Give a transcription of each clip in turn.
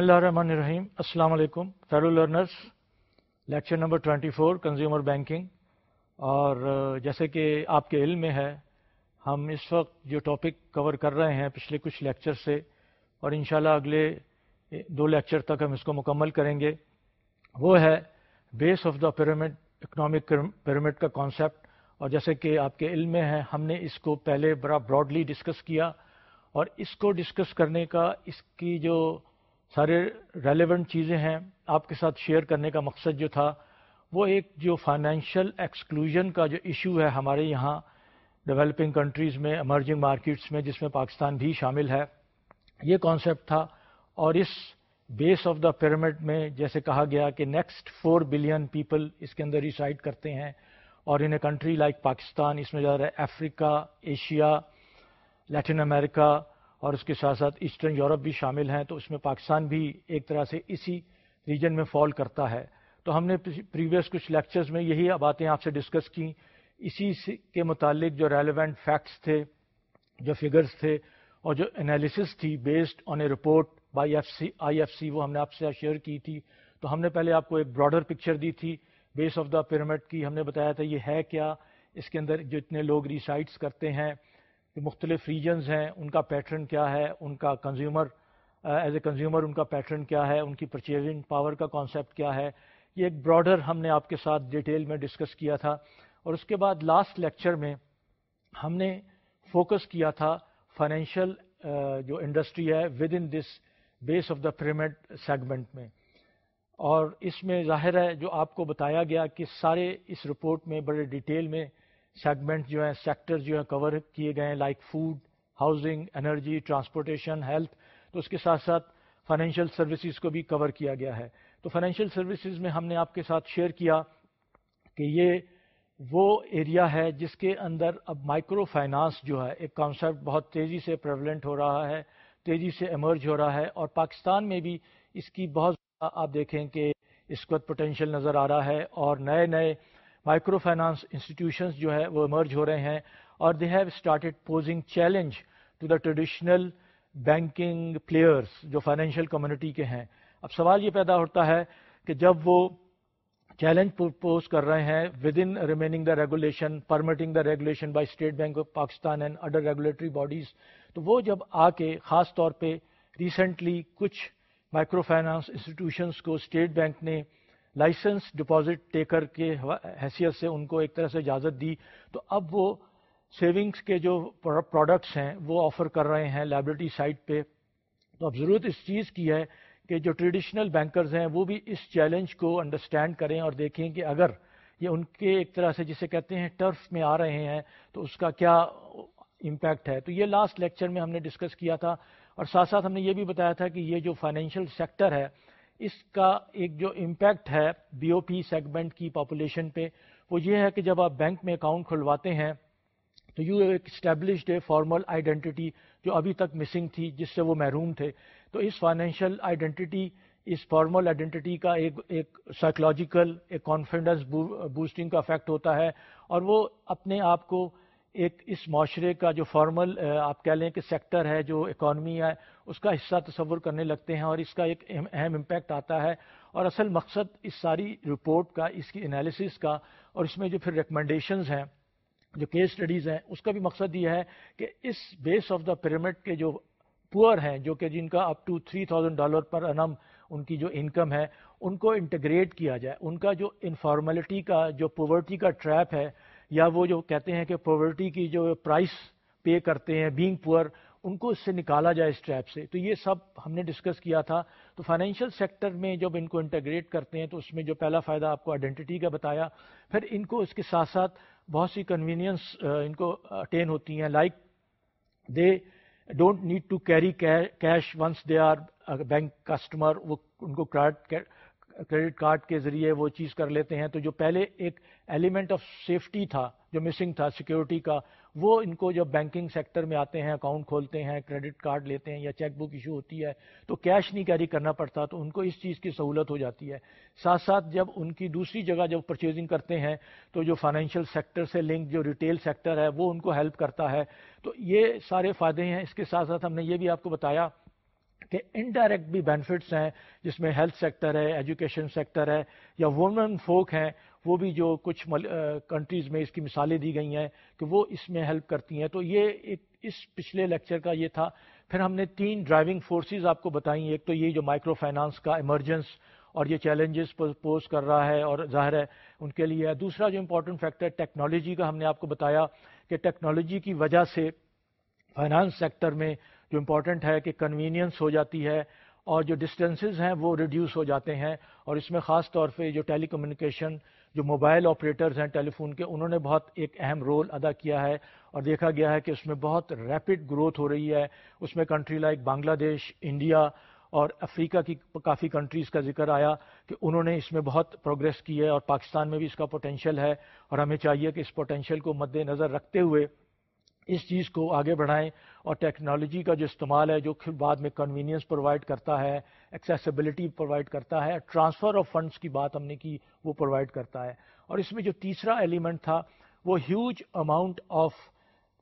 اللہ الرحمن الرحیم السلام علیکم fellow learners lecture number 24 consumer banking اور جیسے کہ آپ کے علم میں ہے، ہم اس وقت جو ٹاپک کور کر رہے ہیں پچھلے کچھ لیکچر سے، اور انشاءاللہ اگلے دو لیکچر تک ہم اس کو مکمل کریں گے۔ وہ ہے base of the pyramid economic pyramid کا کانسیپٹ اور جیسے کہ آپ کے علم میں ہے، ہم نے اس کو پہلے بڑا براڈلی ڈسکس کیا، اور اس کو ڈسکس کرنے کا، اس کی جو سارے ریلیونٹ چیزیں ہیں، آپ کے ساتھ شیئر کرنے کا مقصد جو تھا، وہ ایک جو فائنینشیل ایکسکلوژن کا جو ایشو ہے ہمارے یہاں ڈیولپنگ کنٹریز میں امرجنگ مارکیٹس میں، جس میں پاکستان بھی شامل ہے، یہ کانسیپٹ تھا۔ اور اس بیس آف دا پیرامڈ میں جیسے کہا گیا کہ نیکسٹ فور بلین پیپل اس کے اندر ریسائڈ کرتے ہیں۔ اور in a country like Pakistan, اس میں زیادہ افریقہ، ایشیا لیٹن امریکہ اور اس کے ساتھ ساتھ ایسٹرن یورپ بھی شامل ہیں، تو اس میں پاکستان بھی ایک طرح سے اسی ریجن میں فال کرتا ہے۔ تو ہم نے پریویس کچھ لیکچرز میں یہی باتیں آپ سے ڈسکس کی اسی کے متعلق جو ریلیونٹ فیکٹس تھے، جو فگرز تھے اور جو انالیسس تھی based on a report by F C I F C وہ ہم نے آپ سے شیئر کی تھی۔ تو ہم نے پہلے آپ کو ایک براڈر پکچر دی تھی بیس آف دا پیرامڈ کی۔ ہم نے بتایا تھا یہ ہے کیا، اس کے اندر جتنے لوگ ریسائٹس کرتے ہیں۔ کہ مختلف ریجنز ہیں، ان کا پیٹرن کیا ہے؟ ان کا کنزیومر ایز اے کنزیومر ان کا پیٹرن کیا ہے؟ ان کی پرچیزنگ پاور کا کانسیپٹ کیا ہے؟ یہ ایک براڈر ہم نے آپ کے ساتھ ڈیٹیل میں ڈسکس کیا تھا۔ اور اس کے بعد لاسٹ لیکچر میں ہم نے فوکس کیا تھا فائنینشیل جو انڈسٹری ہے with in this base of the pyramid segment میں۔ اور اس میں ظاہر ہے جو آپ کو بتایا گیا کہ سارے اس رپورٹ میں بڑے ڈیٹیل میں سیگمنٹ جو ہیں سیکٹر جو ہیں کور کیے گئے ہیں like food housing energy transportation health تو اس کے ساتھ ساتھ فائنینشیل سروسز کو بھی کور کیا گیا ہے۔ تو فائنینشیل سروسز میں ہم نے آپ کے ساتھ شیئر کیا کہ یہ وہ ایریا ہے جس کے اندر اب مائکرو فائنانس جو ہے، ایک کانسیپٹ بہت تیزی سے پریولنٹ ہو رہا ہے، تیزی سے ایمرج ہو رہا ہے، اور پاکستان میں بھی اس کی بہت آپ دیکھیں کہ اس وقت پوٹینشیل نظر آ رہا ہے، اور نئے نئے مائکرو فائنانس انسٹیٹیوشنز جو ہے وہ ایمرج ہو رہے ہیں اور they have started posing challenge to the traditional banking players جو فائنینشیل کمیونٹی کے ہیں. اب سوال یہ پیدا ہوتا ہے کہ جب وہ چیلنج پرپوز کر رہے ہیں with in remaining the regulation permitting the regulation by State Bank of Pakistan and other regulatory bodies تو وہ جب آ کے خاص طور پہ ریسنٹلی کچھ مائکرو فائنانس انسٹیٹیوشنس کو اسٹیٹ بینک نے لائسنس ڈپازٹ ٹیکر کے حیثیت سے ان کو ایک طرح سے اجازت دی۔ تو اب وہ سیونگس کے جو پروڈکٹس ہیں، وہ آفر کر رہے ہیں لائبلٹی سائٹ پہ۔ تو اب ضرورت اس چیز کی ہے کہ جو ٹریڈیشنل بینکرز ہیں، وہ بھی اس چیلنج کو انڈرسٹینڈ کریں اور دیکھیں کہ اگر یہ ان کے ایک طرح سے جسے کہتے ہیں ٹرف میں آ رہے ہیں، تو اس کا کیا امپیکٹ ہے۔ تو یہ لاسٹ لیکچر میں ہم نے ڈسکس کیا تھا اور ساتھ ساتھ ہم نے یہ بھی بتایا تھا کہ یہ جو فائنینشیل سیکٹر ہے اس کا ایک جو امپیکٹ ہے بی او پی سیگمنٹ کی پاپولیشن پہ، وہ یہ ہے کہ جب آپ بینک میں اکاؤنٹ کھلواتے ہیں، تو یو ایک اسٹیبلشڈ ہے فارمل آئیڈینٹی جو ابھی تک مسنگ تھی، جس سے وہ محروم تھے۔ تو اس فائنینشیل آئیڈینٹی اس فارمل آئیڈینٹی کا ایک ایک سائیکلوجیکل ایک کانفیڈنس بوسٹنگ کا افیکٹ ہوتا ہے، اور وہ اپنے آپ کو ایک اس معاشرے کا جو فارمل آپ کہہ لیں کہ سیکٹر ہے، جو اکانومی ہے، اس کا حصہ تصور کرنے لگتے ہیں اور اس کا ایک اہم امپیکٹ آتا ہے اور اصل مقصد اس ساری رپورٹ کا، اس کی انالیسس کا اور اس میں جو پھر ریکمنڈیشنز ہیں، جو کیس اسٹڈیز ہیں، اس کا بھی مقصد یہ ہے کہ اس بیس آف دا پیرامڈ کے جو پور ہیں، جو کہ جن کا up to three thousand dollar پر انم ان کی جو انکم ہے، ان کو انٹیگریٹ کیا جائے، ان کا جو انفارملٹی کا، جو پاورٹی کا ٹریپ ہے یا وہ جو کہتے ہیں کہ پاورٹی کی جو پرائس پے کرتے ہیں بینگ پور ان کو اس سے نکالا جائے اس ٹریپ سے۔ تو یہ سب ہم نے ڈسکس کیا تھا۔ تو فائنینشیل سیکٹر میں جب ان کو انٹیگریٹ کرتے ہیں تو اس میں جو پہلا فائدہ آپ کو آئیڈینٹی کا بتایا، پھر ان کو اس کے ساتھ ساتھ بہت سی کنوینئنس ان کو اٹین ہوتی ہیں۔ Like they don't need to carry cash once they are bank customer وہ ان کو کریڈٹ کارڈ کے ذریعے وہ چیز کر لیتے ہیں، تو جو پہلے ایک ایلیمنٹ آف سیفٹی تھا، جو مسنگ تھا سیکیورٹی کا، وہ ان کو جب بینکنگ سیکٹر میں آتے ہیں اکاؤنٹ کھولتے ہیں کریڈٹ کارڈ لیتے ہیں یا چیک بک ایشو ہوتی ہے، تو کیش نہیں کیری کرنا پڑتا، تو ان کو اس چیز کی سہولت ہو جاتی ہے۔ ساتھ ساتھ جب ان کی دوسری جگہ جب پرچیزنگ کرتے ہیں، تو جو فائنینشیل سیکٹر سے لنک جو ریٹیل سیکٹر ہے، وہ ان کو ہیلپ کرتا ہے۔ تو یہ سارے فائدے ہیں۔ اس کے ساتھ ساتھ ہم نے یہ بھی آپ کو بتایا کہ انڈائریکٹ بھی بینیفٹس ہیں، جس میں ہیلتھ سیکٹر ہے ایجوکیشن سیکٹر ہے، یا وومن فوک ہیں، وہ بھی جو کچھ کنٹریز میں اس کی مثالیں دی گئی ہیں کہ وہ اس میں ہیلپ کرتی ہیں۔ تو یہ ایک، اس پچھلے لیکچر کا یہ تھا۔ پھر ہم نے تین ڈرائیونگ فورسز آپ کو بتائیں۔ ایک تو یہ جو مائکرو فائنانس کا ایمرجنس اور یہ چیلنجز پوز کر رہا ہے اور ظاہر ہے ان کے لیے۔ دوسرا جو امپورٹنٹ فیکٹر ٹیکنالوجی کا ہم نے آپ کو بتایا کہ ٹیکنالوجی کی وجہ سے فائنانس سیکٹر میں جو امپورٹنٹ ہے کہ کنوینئنس ہو جاتی ہے اور جو ڈسٹینسز ہیں وہ ریڈیوس ہو جاتے ہیں اور اس میں خاص طور پہ جو ٹیلی کمیونیکیشن جو موبائل آپریٹرز ہیں ٹیلی فون کے، انہوں نے بہت ایک اہم رول ادا کیا ہے اور دیکھا گیا ہے کہ اس میں بہت ریپڈ گروتھ ہو رہی ہے۔ اس میں کنٹری لائک بنگلہ دیش انڈیا اور افریقہ کی کافی کنٹریز کا ذکر آیا کہ انہوں نے اس میں بہت پروگرس کی ہے اور پاکستان میں بھی اس کا پوٹینشیل ہے اور ہمیں چاہیے کہ اس پوٹینشیل کو مد نظر رکھتے ہوئے اس چیز کو آگے بڑھائیں اور ٹیکنالوجی کا جو استعمال ہے، جو پھر بعد میں کنوینئنس پرووائڈ کرتا ہے ایکسیسیبلٹی پرووائڈ کرتا ہے ٹرانسفر آف فنڈس کی بات ہم نے کی، وہ پرووائڈ کرتا ہے۔ اور اس میں جو تیسرا ایلیمنٹ تھا، وہ huge amount of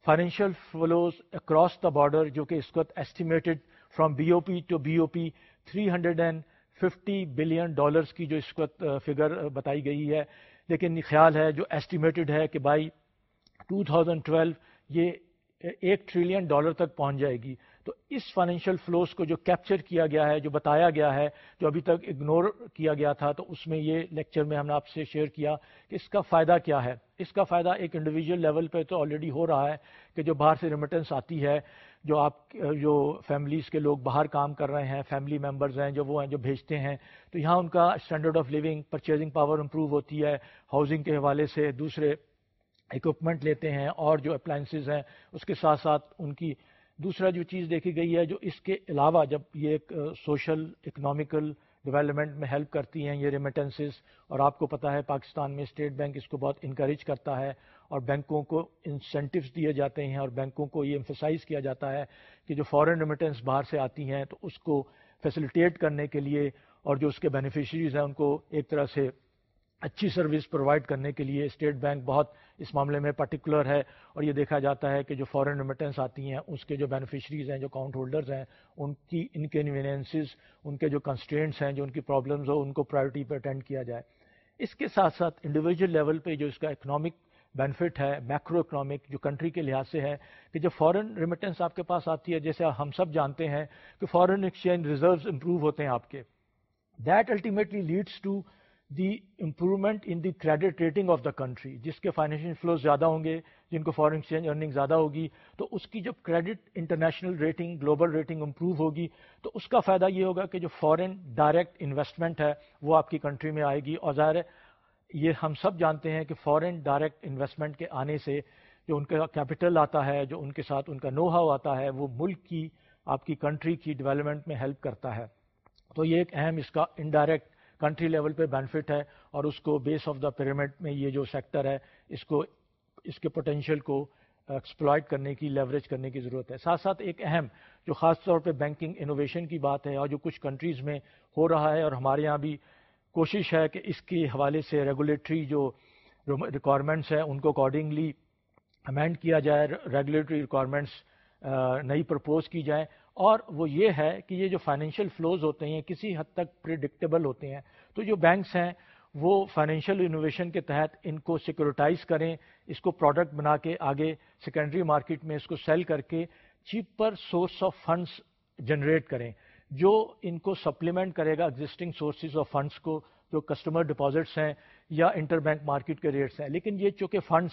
financial flows across the border جو کہ اس وقت estimated from B O P to B O P three hundred and fifty billion dollars کی جو اس وقت فگر بتائی گئی ہے۔ لیکن خیال ہے، جو ایسٹیمیٹڈ ہے کہ بائی 2012 یہ ایک ٹریلین ڈالر تک پہنچ جائے گی۔ تو اس فائنینشیل فلوز کو جو کیپچر کیا گیا ہے، جو بتایا گیا ہے، جو ابھی تک اگنور کیا گیا تھا، تو اس میں یہ لیکچر میں ہم نے آپ سے شیئر کیا کہ اس کا فائدہ کیا ہے۔ اس کا فائدہ ایک انڈیویجول لیول پہ تو آلریڈی ہو رہا ہے کہ جو باہر سے ریمیٹنس آتی ہے، جو آپ، جو فیملیز کے لوگ باہر کام کر رہے ہیں فیملی ممبرز ہیں، جو وہ ہیں، جو بھیجتے ہیں، تو یہاں ان کا standard of living purchasing power improve ہوتی ہے ہاؤسنگ کے حوالے سے، دوسرے اکوپمنٹ لیتے ہیں اور جو اپلائنسز ہیں، اس کے ساتھ ساتھ ان کی دوسرا جو چیز دیکھی گئی ہے، جو اس کے علاوہ جب یہ ایک سوشل اکنامیکل ڈیولپمنٹ میں ہیلپ کرتی ہیں، یہ ریمیٹنسز اور آپ کو پتا ہے پاکستان میں اسٹیٹ بینک اس کو بہت انکریج کرتا ہے، اور بینکوں کو انسینٹیوز دیے جاتے ہیں، اور بینکوں کو یہ امفسائز کیا جاتا ہے کہ جو فورن ریمیٹنس باہر سے آتی ہیں، تو اس کو فیسلٹیٹ کرنے کے لیے اور جو اس کے بینیفیشریز ہیں، ان کو ایک طرح سے اچھی سروس پرووائڈ کرنے کے لیے اسٹیٹ بینک بہت اس معاملے میں پرٹیکولر ہے اور یہ دیکھا جاتا ہے کہ جو فورن ریمیٹنس آتی ہیں، اس کے جو بینیفیشریز ہیں، جو اکاؤنٹ ہولڈرز ہیں، ان کی انکنوینئنسز ان کے جو کنسٹینٹس ہیں، جو ان کی پرابلمز ہو ان کو پرائرٹی پہ اٹینڈ کیا جائے۔ اس کے ساتھ ساتھ انڈیویجول لیول پہ جو اس کا اکنامک بینیفٹ ہے میکرو اکنامک جو کنٹری کے لحاظ سے ہے کہ جب فورن ریمیٹنس آپ کے پاس آتی ہے، جیسے ہم سب جانتے ہیں کہ فورن ایکسچینج ریزروز امپروو ہوتے ہیں آپ کے۔ That ultimately leads to the improvement in the credit rating of the country, جس کے فائنینشیل فلوز زیادہ ہوں گے، جن کو فارن ایکسچینج ارننگ زیادہ ہوگی، تو اس کی جب credit international rating, global rating improve ہوگی، تو اس کا فائدہ یہ ہوگا کہ جو فارن ڈائریکٹ انویسٹمنٹ ہے، وہ آپ کی کنٹری میں آئے گی۔ اور ظاہر ہے، یہ ہم سب جانتے ہیں کہ فارن ڈائریکٹ انویسٹمنٹ کے آنے سے جو ان کا کیپٹل آتا ہے، جو ان کے ساتھ ان کا نو ہاؤ آتا ہے، وہ ملک کی، آپ کی کنٹری کی ڈیولپمنٹ میں ہیلپ کرتا ہے۔ تو یہ ایک اہم اس کا انڈائریکٹ کنٹری لیول پہ بینیفٹ ہے اور اس کو بیس آف دا پیرامڈ میں یہ جو سیکٹر ہے، اس کو، اس کے پوٹینشیل کو ایکسپلائٹ کرنے کی لیوریج کرنے کی ضرورت ہے۔ ساتھ ساتھ ایک اہم، جو خاص طور پہ بینکنگ انوویشن کی بات ہے اور جو کچھ کنٹریز میں ہو رہا ہے اور ہمارے یہاں بھی کوشش ہے کہ اس کے حوالے سے ریگولیٹری جو ریکوائرمنٹس ہیں، ان کو اکارڈنگلی امینڈ کیا جائے ریگولیٹری ریکوائرمنٹس نئی پرپوز کی جائیں اور وہ یہ ہے کہ یہ جو فائنینشیل فلوز ہوتے ہیں کسی حد تک پریڈکٹیبل ہوتے ہیں۔ تو جو بینکس ہیں، وہ فائنینشیل انوویشن کے تحت ان کو سیکورٹائز کریں، اس کو پروڈکٹ بنا کے آگے سیکنڈری مارکیٹ میں اس کو سیل کر کے cheaper source of funds generate کریں۔ جو ان کو سپلیمنٹ کرے گا ایگزسٹنگ سورسز آف فنڈس کو، جو کسٹمر ڈپازٹس ہیں یا انٹر بینک مارکیٹ کے ریٹس ہیں۔ لیکن یہ چونکہ فنڈس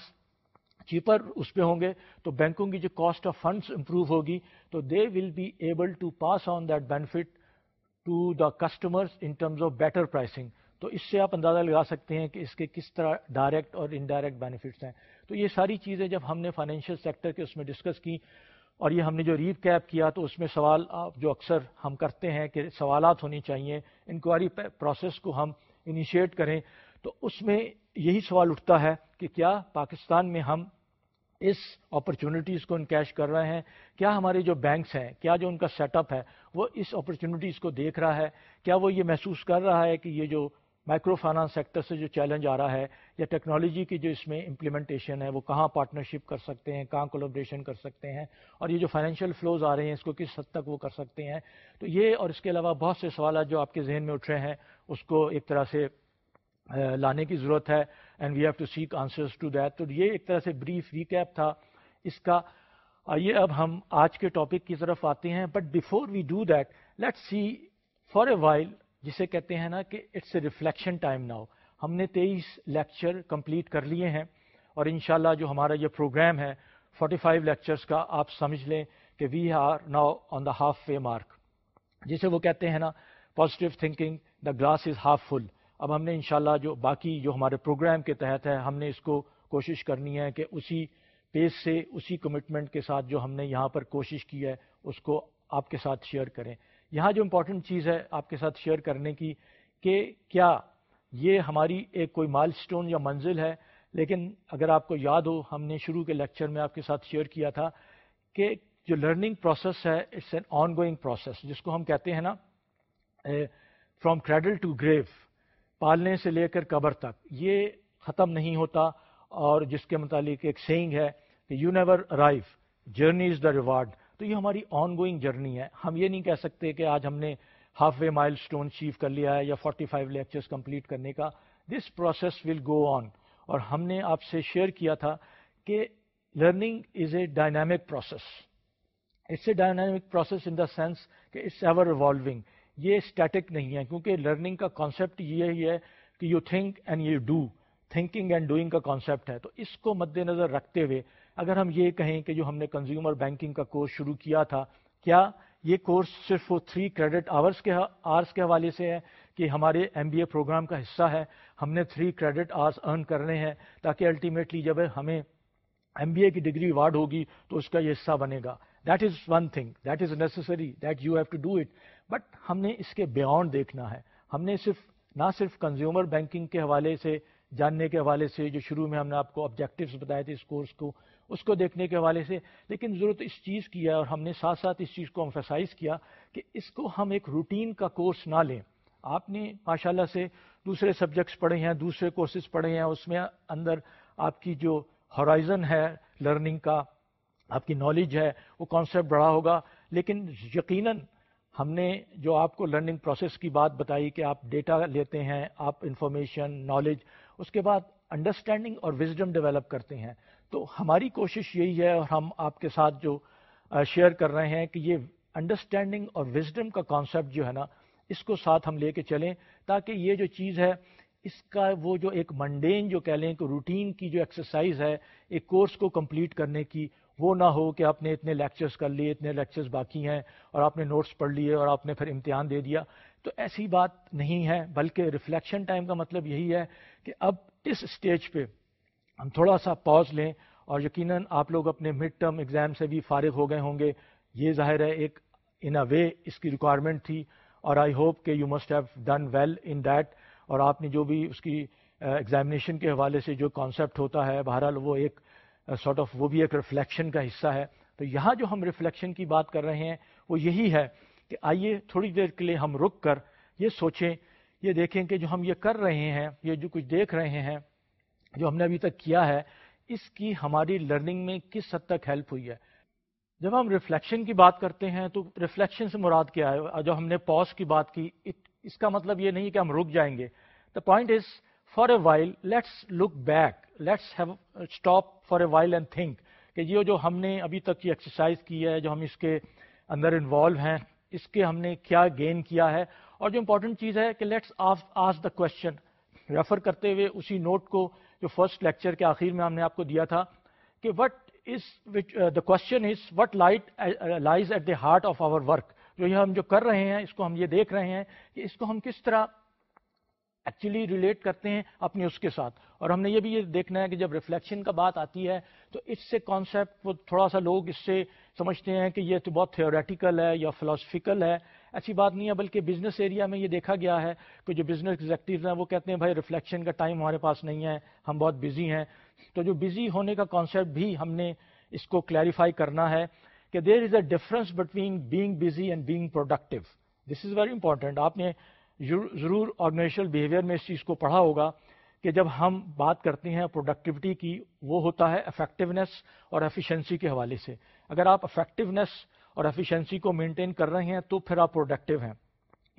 چیپر اس پہ ہوں گے، تو بینکوں کی جو کاسٹ آف فنڈس امپروو ہوگی، تو they will be able to pass on that benefit to the customers in terms of better pricing تو اس سے آپ اندازہ لگا سکتے ہیں کہ اس کے کس طرح ڈائریکٹ اور انڈائریکٹ بینیفٹس ہیں۔ تو یہ ساری چیزیں جب ہم نے فائنینشیل سیکٹر کے اس میں ڈسکس کی اور یہ ہم نے جو ریپ کیپ کیا، تو اس میں سوال جو اکثر ہم کرتے ہیں کہ سوالات ہونی چاہیے انکوائری پروسیس کو ہم انیشیٹ کریں۔ تو اس میں یہی سوال اٹھتا ہے کہ کیا پاکستان میں ہم اس اپرچونٹیز کو انکیش کر رہے ہیں۔ کیا ہمارے جو بینکس ہیں، کیا جو ان کا سیٹ اپ ہے، وہ اس اپرچونٹیز کو دیکھ رہا ہے؟ کیا وہ یہ محسوس کر رہا ہے کہ یہ جو مائکرو فائنانس سیکٹر سے جو چیلنج آ رہا ہے، یا ٹیکنالوجی کی جو اس میں امپلیمنٹیشن ہے، وہ کہاں پارٹنرشپ کر سکتے ہیں، کہاں کولابریشن کر سکتے ہیں؟ اور یہ جو فائنینشیل فلوز آ رہے ہیں، اس کو کس حد تک وہ کر سکتے ہیں؟ تو یہ اور اس کے علاوہ بہت سے سوالات جو آپ کے ذہن میں اٹھ رہے ہیں، اس کو ایک طرح سے لانے کی ضرورت ہے and we have to seek answers to that تو یہ ایک طرح سے بریف ریکیپ تھا اس کا۔ آئیے اب ہم آج کے ٹاپک کی طرف آتے ہیں but before we do that let see for a while جسے کہتے ہیں نا کہ it's a reflection time now ہم نے تیئیس لیکچر کمپلیٹ کر لیے ہیں، اور انشاءاللہ جو ہمارا یہ پروگرام ہے 45 فائیو لیکچرس کا آپ سمجھ لیں کہ we are now on the halfway mark جسے وہ کہتے ہیں نا positive thinking the glass is half full اب ہم نے انشاءاللہ جو باقی جو ہمارے پروگرام کے تحت ہے، ہم نے اس کو کوشش کرنی ہے کہ اسی پیس سے، اسی کمٹمنٹ کے ساتھ جو ہم نے یہاں پر کوشش کی ہے، اس کو آپ کے ساتھ شیئر کریں۔ یہاں جو امپورٹنٹ چیز ہے آپ کے ساتھ شیئر کرنے کی کہ کیا یہ ہماری ایک کوئی مائل سٹون یا منزل ہے؟ لیکن اگر آپ کو یاد ہو، ہم نے شروع کے لیکچر میں آپ کے ساتھ شیئر کیا تھا کہ جو لرننگ پروسیس ہے it's an ongoing process جس کو ہم کہتے ہیں نا فرام کریڈل ٹو گریو پالنے سے لے کر قبر تک۔ یہ ختم نہیں ہوتا اور جس کے متعلق ایک سینگ ہے کہ you never arrive journey is the reward تو یہ ہماری آن گوئنگ جرنی ہے۔ ہم یہ نہیں کہہ سکتے کہ آج ہم نے ہاف وے مائل اسٹون چیو کر لیا ہے یا 45 فائیو لیکچرس کمپلیٹ کرنے کا۔ دس پروسیس ول گو آن اور ہم نے آپ سے شیئر کیا تھا کہ learning is a dynamic process it's a dynamic process in the sense کہ اٹس ایور ایوالونگ یہ اسٹیٹک نہیں ہے، کیونکہ لرننگ کا کانسیپٹ یہی ہے کہ you think and you do thinking and doing کا کانسیپٹ ہے۔ تو اس کو مد نظر رکھتے ہوئے اگر ہم یہ کہیں کہ جو ہم نے کنزیومر بینکنگ کا کورس شروع کیا تھا، کیا یہ کورس صرف وہ تھری کریڈٹ آورس کے آرس کے حوالے سے ہے کہ ہمارے ایم بی اے پروگرام کا حصہ ہے؟ ہم نے تھری کریڈٹ آرس ارن کرنے ہیں تاکہ الٹیمیٹلی جب ہمیں ایم بی اے کی ڈگری ایوارڈ ہوگی تو اس کا یہ حصہ بنے گا۔ That is one thing that is necessary that you have to do it but ہم نے اس کے بیانڈ دیکھنا ہے۔ ہم نے صرف نہ صرف کنزیومر بینکنگ کے حوالے سے، جاننے کے حوالے سے، جو شروع میں ہم نے آپ کو آبجیکٹیوس بتائے تھے اس کورس کو، اس کو دیکھنے کے حوالے سے۔ لیکن ضرورت اس چیز کی ہے اور ہم نے ساتھ ساتھ اس چیز کو امفیسائز کیا کہ اس کو ہم ایک روٹین کا کورس نہ لیں۔ آپ نے ماشاء اللہ سے دوسرے سبجیکٹس پڑھے ہیں، دوسرے کورسز پڑھے ہیں، اس میں اندر آپ کی جو ہورائزن ہے لرننگ کا، آپ کی نالج ہے، وہ کانسیپٹ بڑا ہوگا۔ لیکن یقیناً ہم نے جو آپ کو لرننگ پروسیس کی بات بتائی کہ آپ ڈیٹا لیتے ہیں، آپ انفارمیشن نالج اس کے بعد انڈرسٹینڈنگ اور وزڈم ڈیولپ کرتے ہیں۔ تو ہماری کوشش یہی ہے اور ہم آپ کے ساتھ جو شیئر کر رہے ہیں کہ یہ انڈرسٹینڈنگ اور وزڈم کا کانسیپٹ جو ہے نا، اس کو ساتھ ہم لے کے چلیں تاکہ یہ جو چیز ہے، اس کا وہ جو ایک منڈین جو کہہ لیں کہ روٹین کی جو ایکسرسائز ہے، ایک کورس کو کمپلیٹ کرنے کی وہ نہ ہو کہ آپ نے اتنے لیکچرز کر لیے، اتنے لیکچرز باقی ہیں اور آپ نے نوٹس پڑھ لیے اور آپ نے پھر امتحان دے دیا۔ تو ایسی بات نہیں ہے، بلکہ ریفلیکشن ٹائم کا مطلب یہی ہے کہ اب اس اسٹیج پہ ہم تھوڑا سا پاز لیں اور یقیناً آپ لوگ اپنے مڈ ٹرم ایگزام سے بھی فارغ ہو گئے ہوں گے۔ یہ ظاہر ہے ایک ان اے وے اس کی ریکوائرمنٹ تھی اور آئی ہوپ کہ you must have done well in that اور آپ نے جو بھی اس کی uh, ایگزامینیشن کے حوالے سے جو کانسیپٹ ہوتا ہے، بہرحال وہ ایک سارٹ آف وہ بھی ایک ریفلیکشن کا حصہ ہے۔ تو یہاں جو ہم ریفلیکشن کی بات کر رہے ہیں، وہ یہی ہے کہ آئیے تھوڑی دیر کے لیے ہم رک کر یہ سوچیں، یہ دیکھیں کہ جو ہم یہ کر رہے ہیں، یہ جو کچھ دیکھ رہے ہیں، جو ہم نے ابھی تک کیا ہے، اس کی ہماری لرننگ میں کس حد تک ہیلپ ہوئی ہے؟ جب ہم ریفلیکشن کی بات کرتے ہیں تو ریفلیکشن سے مراد کیا ہے؟ جو ہم نے پوز کی بات کی، اس کا مطلب یہ نہیں کہ ہم رک جائیں گے۔ The point is for a while let's look back let's have stop for a while and think کہ یہ جو ہم نے ابھی تک یہ ایکسرسائز کی ہے، جو ہم اس کے اندر انوالو ہیں، اس کے ہم نے کیا گین کیا ہے؟ اور جو امپورٹنٹ چیز ہے کہ let's ask the question refer کرتے ہوئے اسی نوٹ کو جو فرسٹ لیکچر کے آخر میں ہم نے آپ کو دیا تھا کہ what is the question is what light lies at the heart of our work جو یہ ہم جو کر رہے ہیں، اس کو ہم یہ دیکھ رہے ہیں کہ اس کو ہم کس طرح ایکچولی ریلیٹ کرتے ہیں اپنی اس کے ساتھ۔ اور ہم نے یہ بھی یہ دیکھنا ہے کہ جب ریفلیکشن کا بات آتی ہے تو اس سے کانسیپٹ وہ تھوڑا سا لوگ اس سے سمجھتے ہیں کہ یہ تو بہت تھیوریٹیکل ہے یا فلاسفیکل ہے۔ ایسی بات نہیں ہے، بلکہ بزنس ایریا میں یہ دیکھا گیا ہے کہ جو بزنس ایگزیکٹوز ہیں وہ کہتے ہیں، بھائی ریفلیکشن کا ٹائم ہمارے پاس نہیں ہے، ہم بہت بزی ہیں۔ تو جو بزی ہونے کا کانسیپٹ بھی ہم نے اس کو کلیریفائی کرنا ہے کہ there is a difference between being busy and being productive this is very important آپ نے ضرور آرگنائزیشل بیہیویئر میں اس چیز کو پڑھا ہوگا کہ جب ہم بات کرتے ہیں پروڈکٹیوٹی کی، وہ ہوتا ہے افیکٹونیس اور ایفیشنسی کے حوالے سے۔ اگر آپ افیکٹونیس اور ایفیشنسی کو مینٹین کر رہے ہیں تو پھر آپ پروڈکٹیو ہیں۔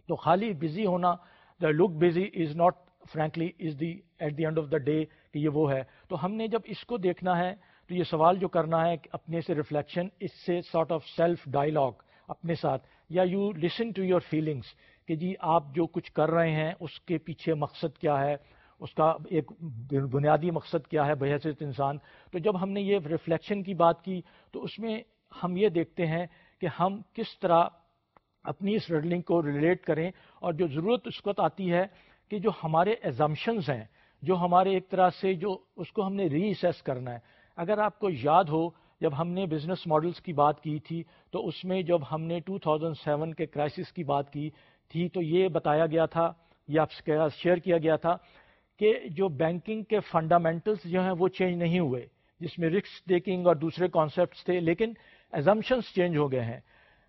تو خالی بزی ہونا the look busy is not frankly is the at the end of the day کہ یہ وہ ہے۔ تو ہم نے جب اس کو دیکھنا ہے تو یہ سوال جو کرنا ہے کہ اپنے سے ریفلیکشن اس سے سارٹ آف سیلف ڈائلاگ اپنے ساتھ۔ یا you listen to your feelings کہ جی آپ جو کچھ کر رہے ہیں، اس کے پیچھے مقصد کیا ہے؟ اس کا ایک بنیادی مقصد کیا ہے بحثیت انسان؟ تو جب ہم نے یہ ریفلیکشن کی بات کی، تو اس میں ہم یہ دیکھتے ہیں کہ ہم کس طرح اپنی اس ریڈلنگ کو ریلیٹ کریں اور جو ضرورت اس وقت آتی ہے کہ جو ہمارے ایزمشنز ہیں، جو ہمارے ایک طرح سے جو اس کو ہم نے ری اسیس کرنا ہے۔ اگر آپ کو یاد ہو، جب ہم نے بزنس ماڈلز کی بات کی تھی، تو اس میں جب ہم نے 2007 کے کرائسس کی بات کی تھی تو یہ بتایا گیا تھا یہ آپ شیئر کیا گیا تھا کہ جو بینکنگ کے فنڈامنٹلس جو ہیں وہ چینج نہیں ہوئے، جس میں رسک ٹیکنگ اور دوسرے کانسیپٹس تھے، لیکن ایزمشنس چینج ہو گئے ہیں۔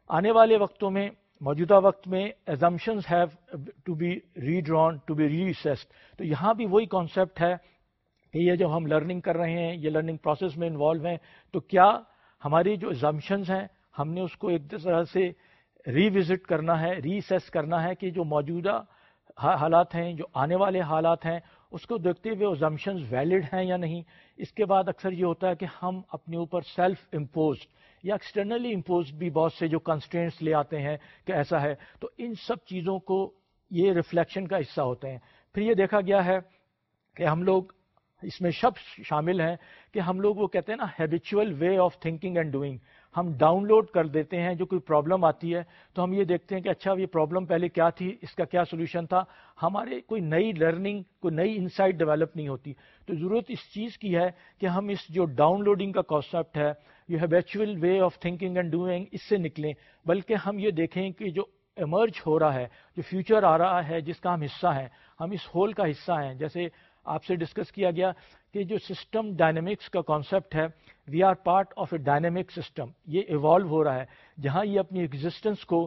آنے والے وقتوں میں، موجودہ وقت میں assumptions have to be redrawn to be re تو یہاں بھی وہی کانسیپٹ ہے کہ یہ جو ہم لرننگ کر رہے ہیں، یہ لرننگ پروسیس میں انوالو ہیں۔ تو کیا ہماری جو ایزمشنز ہیں، ہم نے اس کو ایک طرح سے ری وزٹ کرنا ہے ریسیس کرنا ہے کہ جو موجودہ حالات ہیں، جو آنے والے حالات ہیں، اس کو دیکھتے ہوئے ایزمشنز ویلڈ ہیں یا نہیں. اس کے بعد اکثر یہ ہوتا ہے کہ ہم اپنے اوپر سیلف امپوزڈ یا ایکسٹرنلی امپوزڈ بھی بہت سے جو کنسٹینٹس لے آتے ہیں کہ ایسا ہے. تو ان سب چیزوں کو یہ ریفلیکشن کا حصہ ہوتے ہیں. پھر یہ دیکھا گیا ہے کہ ہم لوگ اس میں شب شامل ہیں کہ ہم لوگ وہ کہتے ہیں نا habitual way of thinking and doing ہم ڈاؤن لوڈ کر دیتے ہیں جو کوئی پرابلم آتی ہے، تو ہم یہ دیکھتے ہیں کہ اچھا یہ پرابلم پہلے کیا تھی؟ اس کا کیا سولوشن تھا؟ ہمارے کوئی نئی لرننگ کوئی نئی انسائٹ ڈیولپ نہیں ہوتی۔ تو ضرورت اس چیز کی ہے کہ ہم اس جو ڈاؤن لوڈنگ کا کانسیپٹ ہے، یہ habitual way of thinking and doing اس سے نکلیں۔ بلکہ ہم یہ دیکھیں کہ جو ایمرج ہو رہا ہے، جو فیوچر آ رہا ہے، جس کا ہم حصہ ہیں۔ ہم اس ہول کا حصہ ہیں۔ جیسے آپ سے ڈسکس کیا گیا کہ جو سسٹم ڈائنمکس کا کانسیپٹ ہے we are part of a dynamic system یہ ایوالو ہو رہا ہے۔ جہاں یہ اپنی ایگزسٹنس کو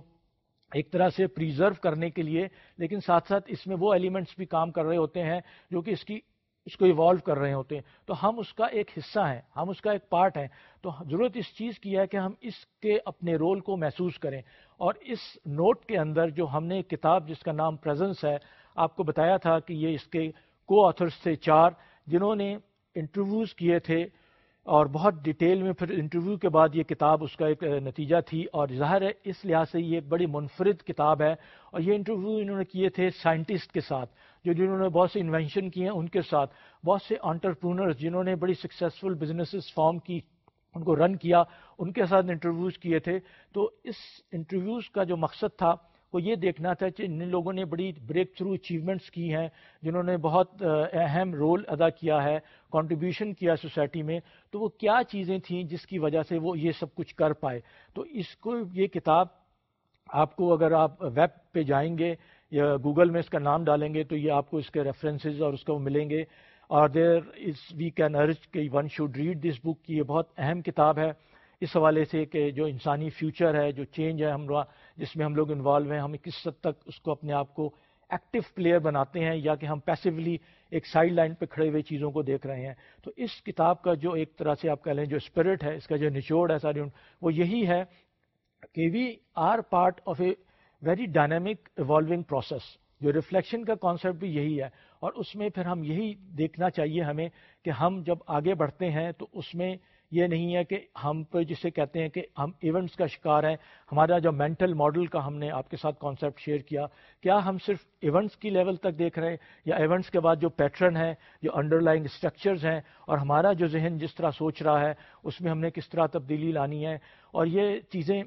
ایک طرح سے پریزرو کرنے کے لیے، لیکن ساتھ ساتھ اس میں وہ ایلیمنٹس بھی کام کر رہے ہوتے ہیں جو کہ اس کی، اس کو ایوالو کر رہے ہوتے ہیں۔ تو ہم اس کا ایک حصہ ہیں، ہم اس کا ایک پارٹ ہیں۔ تو ضرورت اس چیز کی ہے کہ ہم اس کے اپنے رول کو محسوس کریں۔ اور اس نوٹ کے اندر جو ہم نے کتاب جس کا نام پریزنس ہے، آپ کو بتایا تھا کہ یہ اس کے کو آتھرس تھے چار۔ جنہوں نے انٹرویوز کیے تھے اور بہت ڈیٹیل میں پھر انٹرویو کے بعد یہ کتاب اس کا ایک نتیجہ تھی اور ظاہر ہے اس لحاظ سے یہ ایک بڑی منفرد کتاب ہے اور یہ انٹرویو انہوں نے کیے تھے سائنٹسٹ کے ساتھ جو جنہوں نے بہت سے انوینشن کیے ہیں ان کے ساتھ بہت سے آنٹرپرونرز جنہوں نے بڑی سکسیزفل بزنسز فارم کی ان کو رن کیا ان کے ساتھ انٹرویوز کیے تھے تو اس انٹرویوز کا جو مقصد تھا کو یہ دیکھنا تھا کہ ان لوگوں نے بڑی بریک تھرو اچیومنٹس کی ہیں، جنہوں نے بہت اہم رول ادا کیا ہے کنٹریبیوشن کیا سوسائٹی میں۔ تو وہ کیا چیزیں تھیں جس کی وجہ سے وہ یہ سب کچھ کر پائے؟ تو اس کو یہ کتاب آپ کو اگر آپ ویب پہ جائیں گے یا گوگل میں اس کا نام ڈالیں گے تو یہ آپ کو اس کے ریفرنسز اور اس کو ملیں گے۔ اور دیر از وی کین ارج کہ one should read this book کی یہ بہت اہم کتاب ہے۔ اس حوالے سے کہ جو انسانی فیوچر ہے، جو چینج ہے، ہم جس میں ہم لوگ انوالو ہیں، ہم کس حد تک اس کو اپنے آپ کو ایکٹیو پلیئر بناتے ہیں یا کہ ہم پیسیولی ایک سائڈ لائن پہ کھڑے ہوئے چیزوں کو دیکھ رہے ہیں۔ تو اس کتاب کا جو ایک طرح سے آپ کہہ لیں جو اسپرٹ ہے، اس کا جو نچوڑ ہے ساری وہ یہی ہے کہ we are part of a very dynamic evolving process جو ریفلیکشن کا کانسیپٹ بھی یہی ہے۔ اور اس میں پھر ہم یہی دیکھنا چاہیے ہمیں کہ ہم جب آگے بڑھتے ہیں تو اس میں یہ نہیں ہے کہ ہم پہ جسے کہتے ہیں کہ ہم ایونٹس کا شکار ہیں، ہمارا جو مینٹل ماڈل کا ہم نے آپ کے ساتھ کانسیپٹ شیئر کیا کیا ہم صرف ایونٹس کی لیول تک دیکھ رہے ہیں؟ یا ایونٹس کے بعد جو پیٹرن ہے جو انڈر لائنگ اسٹرکچرز ہیں، اور ہمارا جو ذہن جس طرح سوچ رہا ہے، اس میں ہم نے کس طرح تبدیلی لانی ہے؟ اور یہ چیزیں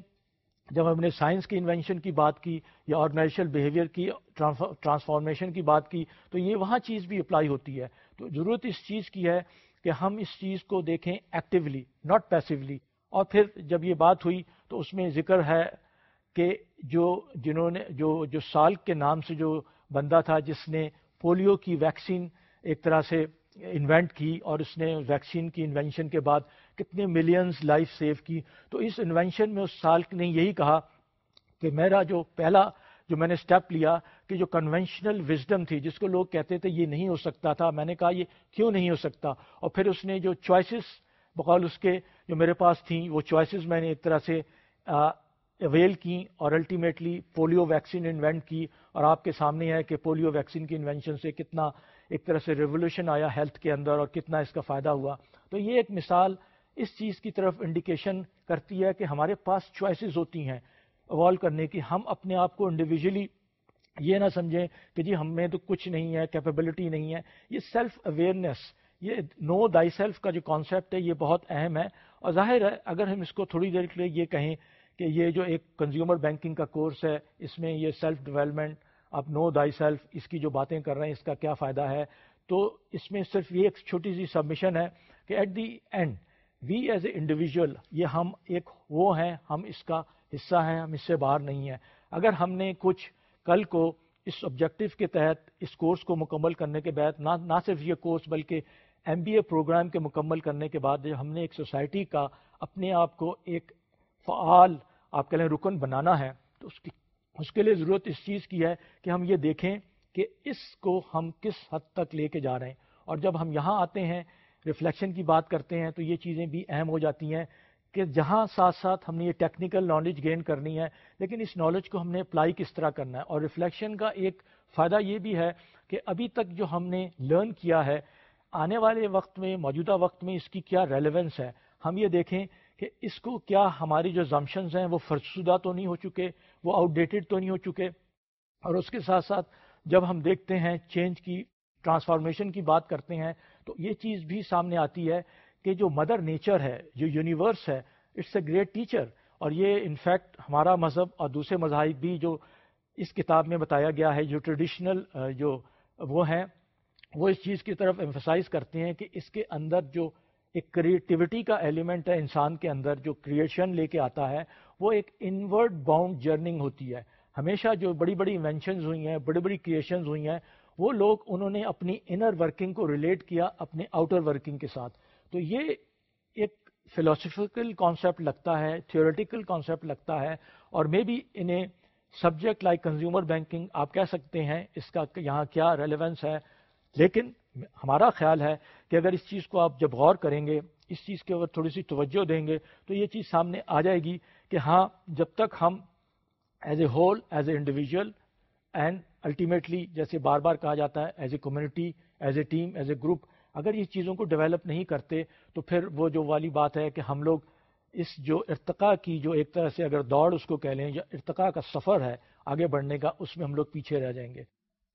جب ہم نے سائنس کی انوینشن کی بات کی، یا آرگنائزیشل بیہیویئر کی ٹرانسفارمیشن کی بات کی، تو یہ وہاں چیز بھی اپلائی ہوتی ہے۔ تو ضرورت اس چیز کی ہے کہ ہم اس چیز کو دیکھیں ایکٹیولی ناٹ پیسولی اور پھر جب یہ بات ہوئی تو اس میں ذکر ہے کہ جو جنہوں نے جو جو سال کے نام سے جو بندہ تھا جس نے پولیو کی ویکسین ایک طرح سے انوینٹ کی اور اس نے ویکسین کی انوینشن کے بعد کتنے ملینز لائف سیو کی، تو اس انوینشن میں اس سال نے یہی کہا کہ میرا جو پہلا جو میں نے سٹیپ لیا کہ جو کنونشنل وزڈم تھی، جس کو لوگ کہتے تھے یہ نہیں ہو سکتا تھا، میں نے کہا یہ کیوں نہیں ہو سکتا؟ اور پھر اس نے جو چوائسیز بقول اس کے جو میرے پاس تھیں، وہ چوائسیز میں نے ایک طرح سے اویل کی اور الٹیمیٹلی پولیو ویکسین انوینٹ کی۔ اور آپ کے سامنے ہے کہ پولیو ویکسین کی انوینشن سے کتنا ایک طرح سے ریولیوشن آیا ہیلتھ کے اندر اور کتنا اس کا فائدہ ہوا۔ تو یہ ایک مثال اس چیز کی طرف انڈیکیشن کرتی ہے کہ ہمارے پاس چوائسیز ہوتی ہیں۔ اوالو کرنے کی، ہم اپنے آپ کو انڈیویجلی یہ نہ سمجھیں کہ جی ہم میں تو کچھ نہیں ہے کیپیبلٹی نہیں ہے۔ یہ سیلف اویئرنیس یہ نو دائی سیلف کا جو کانسیپٹ ہے، یہ بہت اہم ہے۔ اور ظاہر ہے، اگر ہم اس کو تھوڑی دیر کے لیے یہ کہیں کہ یہ جو ایک کنزیومر بینکنگ کا کورس ہے، اس میں یہ سیلف ڈیولپمنٹ آپ نو دائی سیلف اس کی جو باتیں کر رہے ہیں، اس کا کیا فائدہ ہے؟ تو اس میں صرف یہ ایک چھوٹی سی سبمیشن ہے کہ at the end we as a individual یہ ہم ایک وہ ہیں، ہم اس کا حصہ ہیں، ہم اس سے باہر نہیں ہیں۔ اگر ہم نے کچھ کل کو اس آبجیکٹو کے تحت، اس کورس کو مکمل کرنے کے بعد، نہ نہ صرف یہ کورس بلکہ ایم بی اے پروگرام کے مکمل کرنے کے بعد، ہم نے ایک سوسائٹی کا اپنے آپ کو ایک فعال، آپ کہہ لیں رکن بنانا ہے، تو اس کی، اس کے لیے ضرورت اس چیز کی ہے کہ ہم یہ دیکھیں کہ اس کو ہم کس حد تک لے کے جا رہے ہیں۔ اور جب ہم یہاں آتے ہیں ریفلیکشن کی بات کرتے ہیں، تو یہ چیزیں بھی اہم ہو جاتی ہیں۔ کہ جہاں ساتھ ساتھ ہم نے یہ ٹیکنیکل نالج گین کرنی ہے، لیکن اس نالج کو ہم نے اپلائی کس طرح کرنا ہے؟ اور ریفلیکشن کا ایک فائدہ یہ بھی ہے کہ ابھی تک جو ہم نے لرن کیا ہے، آنے والے وقت میں، موجودہ وقت میں اس کی کیا ریلیونس ہے؟ ہم یہ دیکھیں کہ اس کو کیا ہماری جو زمشنز ہیں وہ فرشدہ تو نہیں ہو چکے، وہ آؤٹ ڈیٹڈ تو نہیں ہو چکے۔ اور اس کے ساتھ ساتھ جب ہم دیکھتے ہیں چینج کی ٹرانسفارمیشن کی بات کرتے ہیں، تو یہ چیز بھی سامنے آتی ہے کہ جو مدر نیچر ہے، جو یونیورس ہے، اٹس اے گریٹ ٹیچر۔ اور یہ انفیکٹ ہمارا مذہب اور دوسرے مذاہب بھی جو اس کتاب میں بتایا گیا ہے، جو ٹریڈیشنل جو وہ ہیں، وہ اس چیز کی طرف ایمفسائز کرتے ہیں کہ اس کے اندر جو ایک کریٹیوٹی کا ایلیمنٹ ہے انسان کے اندر، جو کریشن لے کے آتا ہے، وہ ایک انورڈ باؤنڈ جرننگ ہوتی ہے۔ ہمیشہ جو بڑی بڑی انوینشنز ہوئی ہیں، بڑی بڑی کریشنز ہوئی ہیں، وہ لوگ انہوں نے اپنی انر ورکنگ کو ریلیٹ کیا اپنے آؤٹر ورکنگ کے ساتھ۔ تو یہ ایک فلاسفیکل کانسیپٹ لگتا ہے تھیوریٹیکل کانسیپٹ لگتا ہے، اور مے بی انہیں سبجیکٹ لائک کنزیومر بینکنگ آپ کہہ سکتے ہیں اس کا یہاں کیا ریلیونس ہے۔ لیکن ہمارا خیال ہے کہ اگر اس چیز کو آپ جب غور کریں گے، اس چیز کے اوپر تھوڑی سی توجہ دیں گے، تو یہ چیز سامنے آ جائے گی کہ ہاں جب تک ہم as a whole as a individual and ultimately جیسے بار بار کہا جاتا ہے as a community as a team as a group اگر یہ چیزوں کو ڈیولپ نہیں کرتے تو پھر وہ جو والی بات ہے کہ ہم لوگ اس جو ارتقاء کی جو ایک طرح سے اگر دوڑ اس کو کہہ لیں یا ارتقاء کا سفر ہے آگے بڑھنے کا، اس میں ہم لوگ پیچھے رہ جائیں گے۔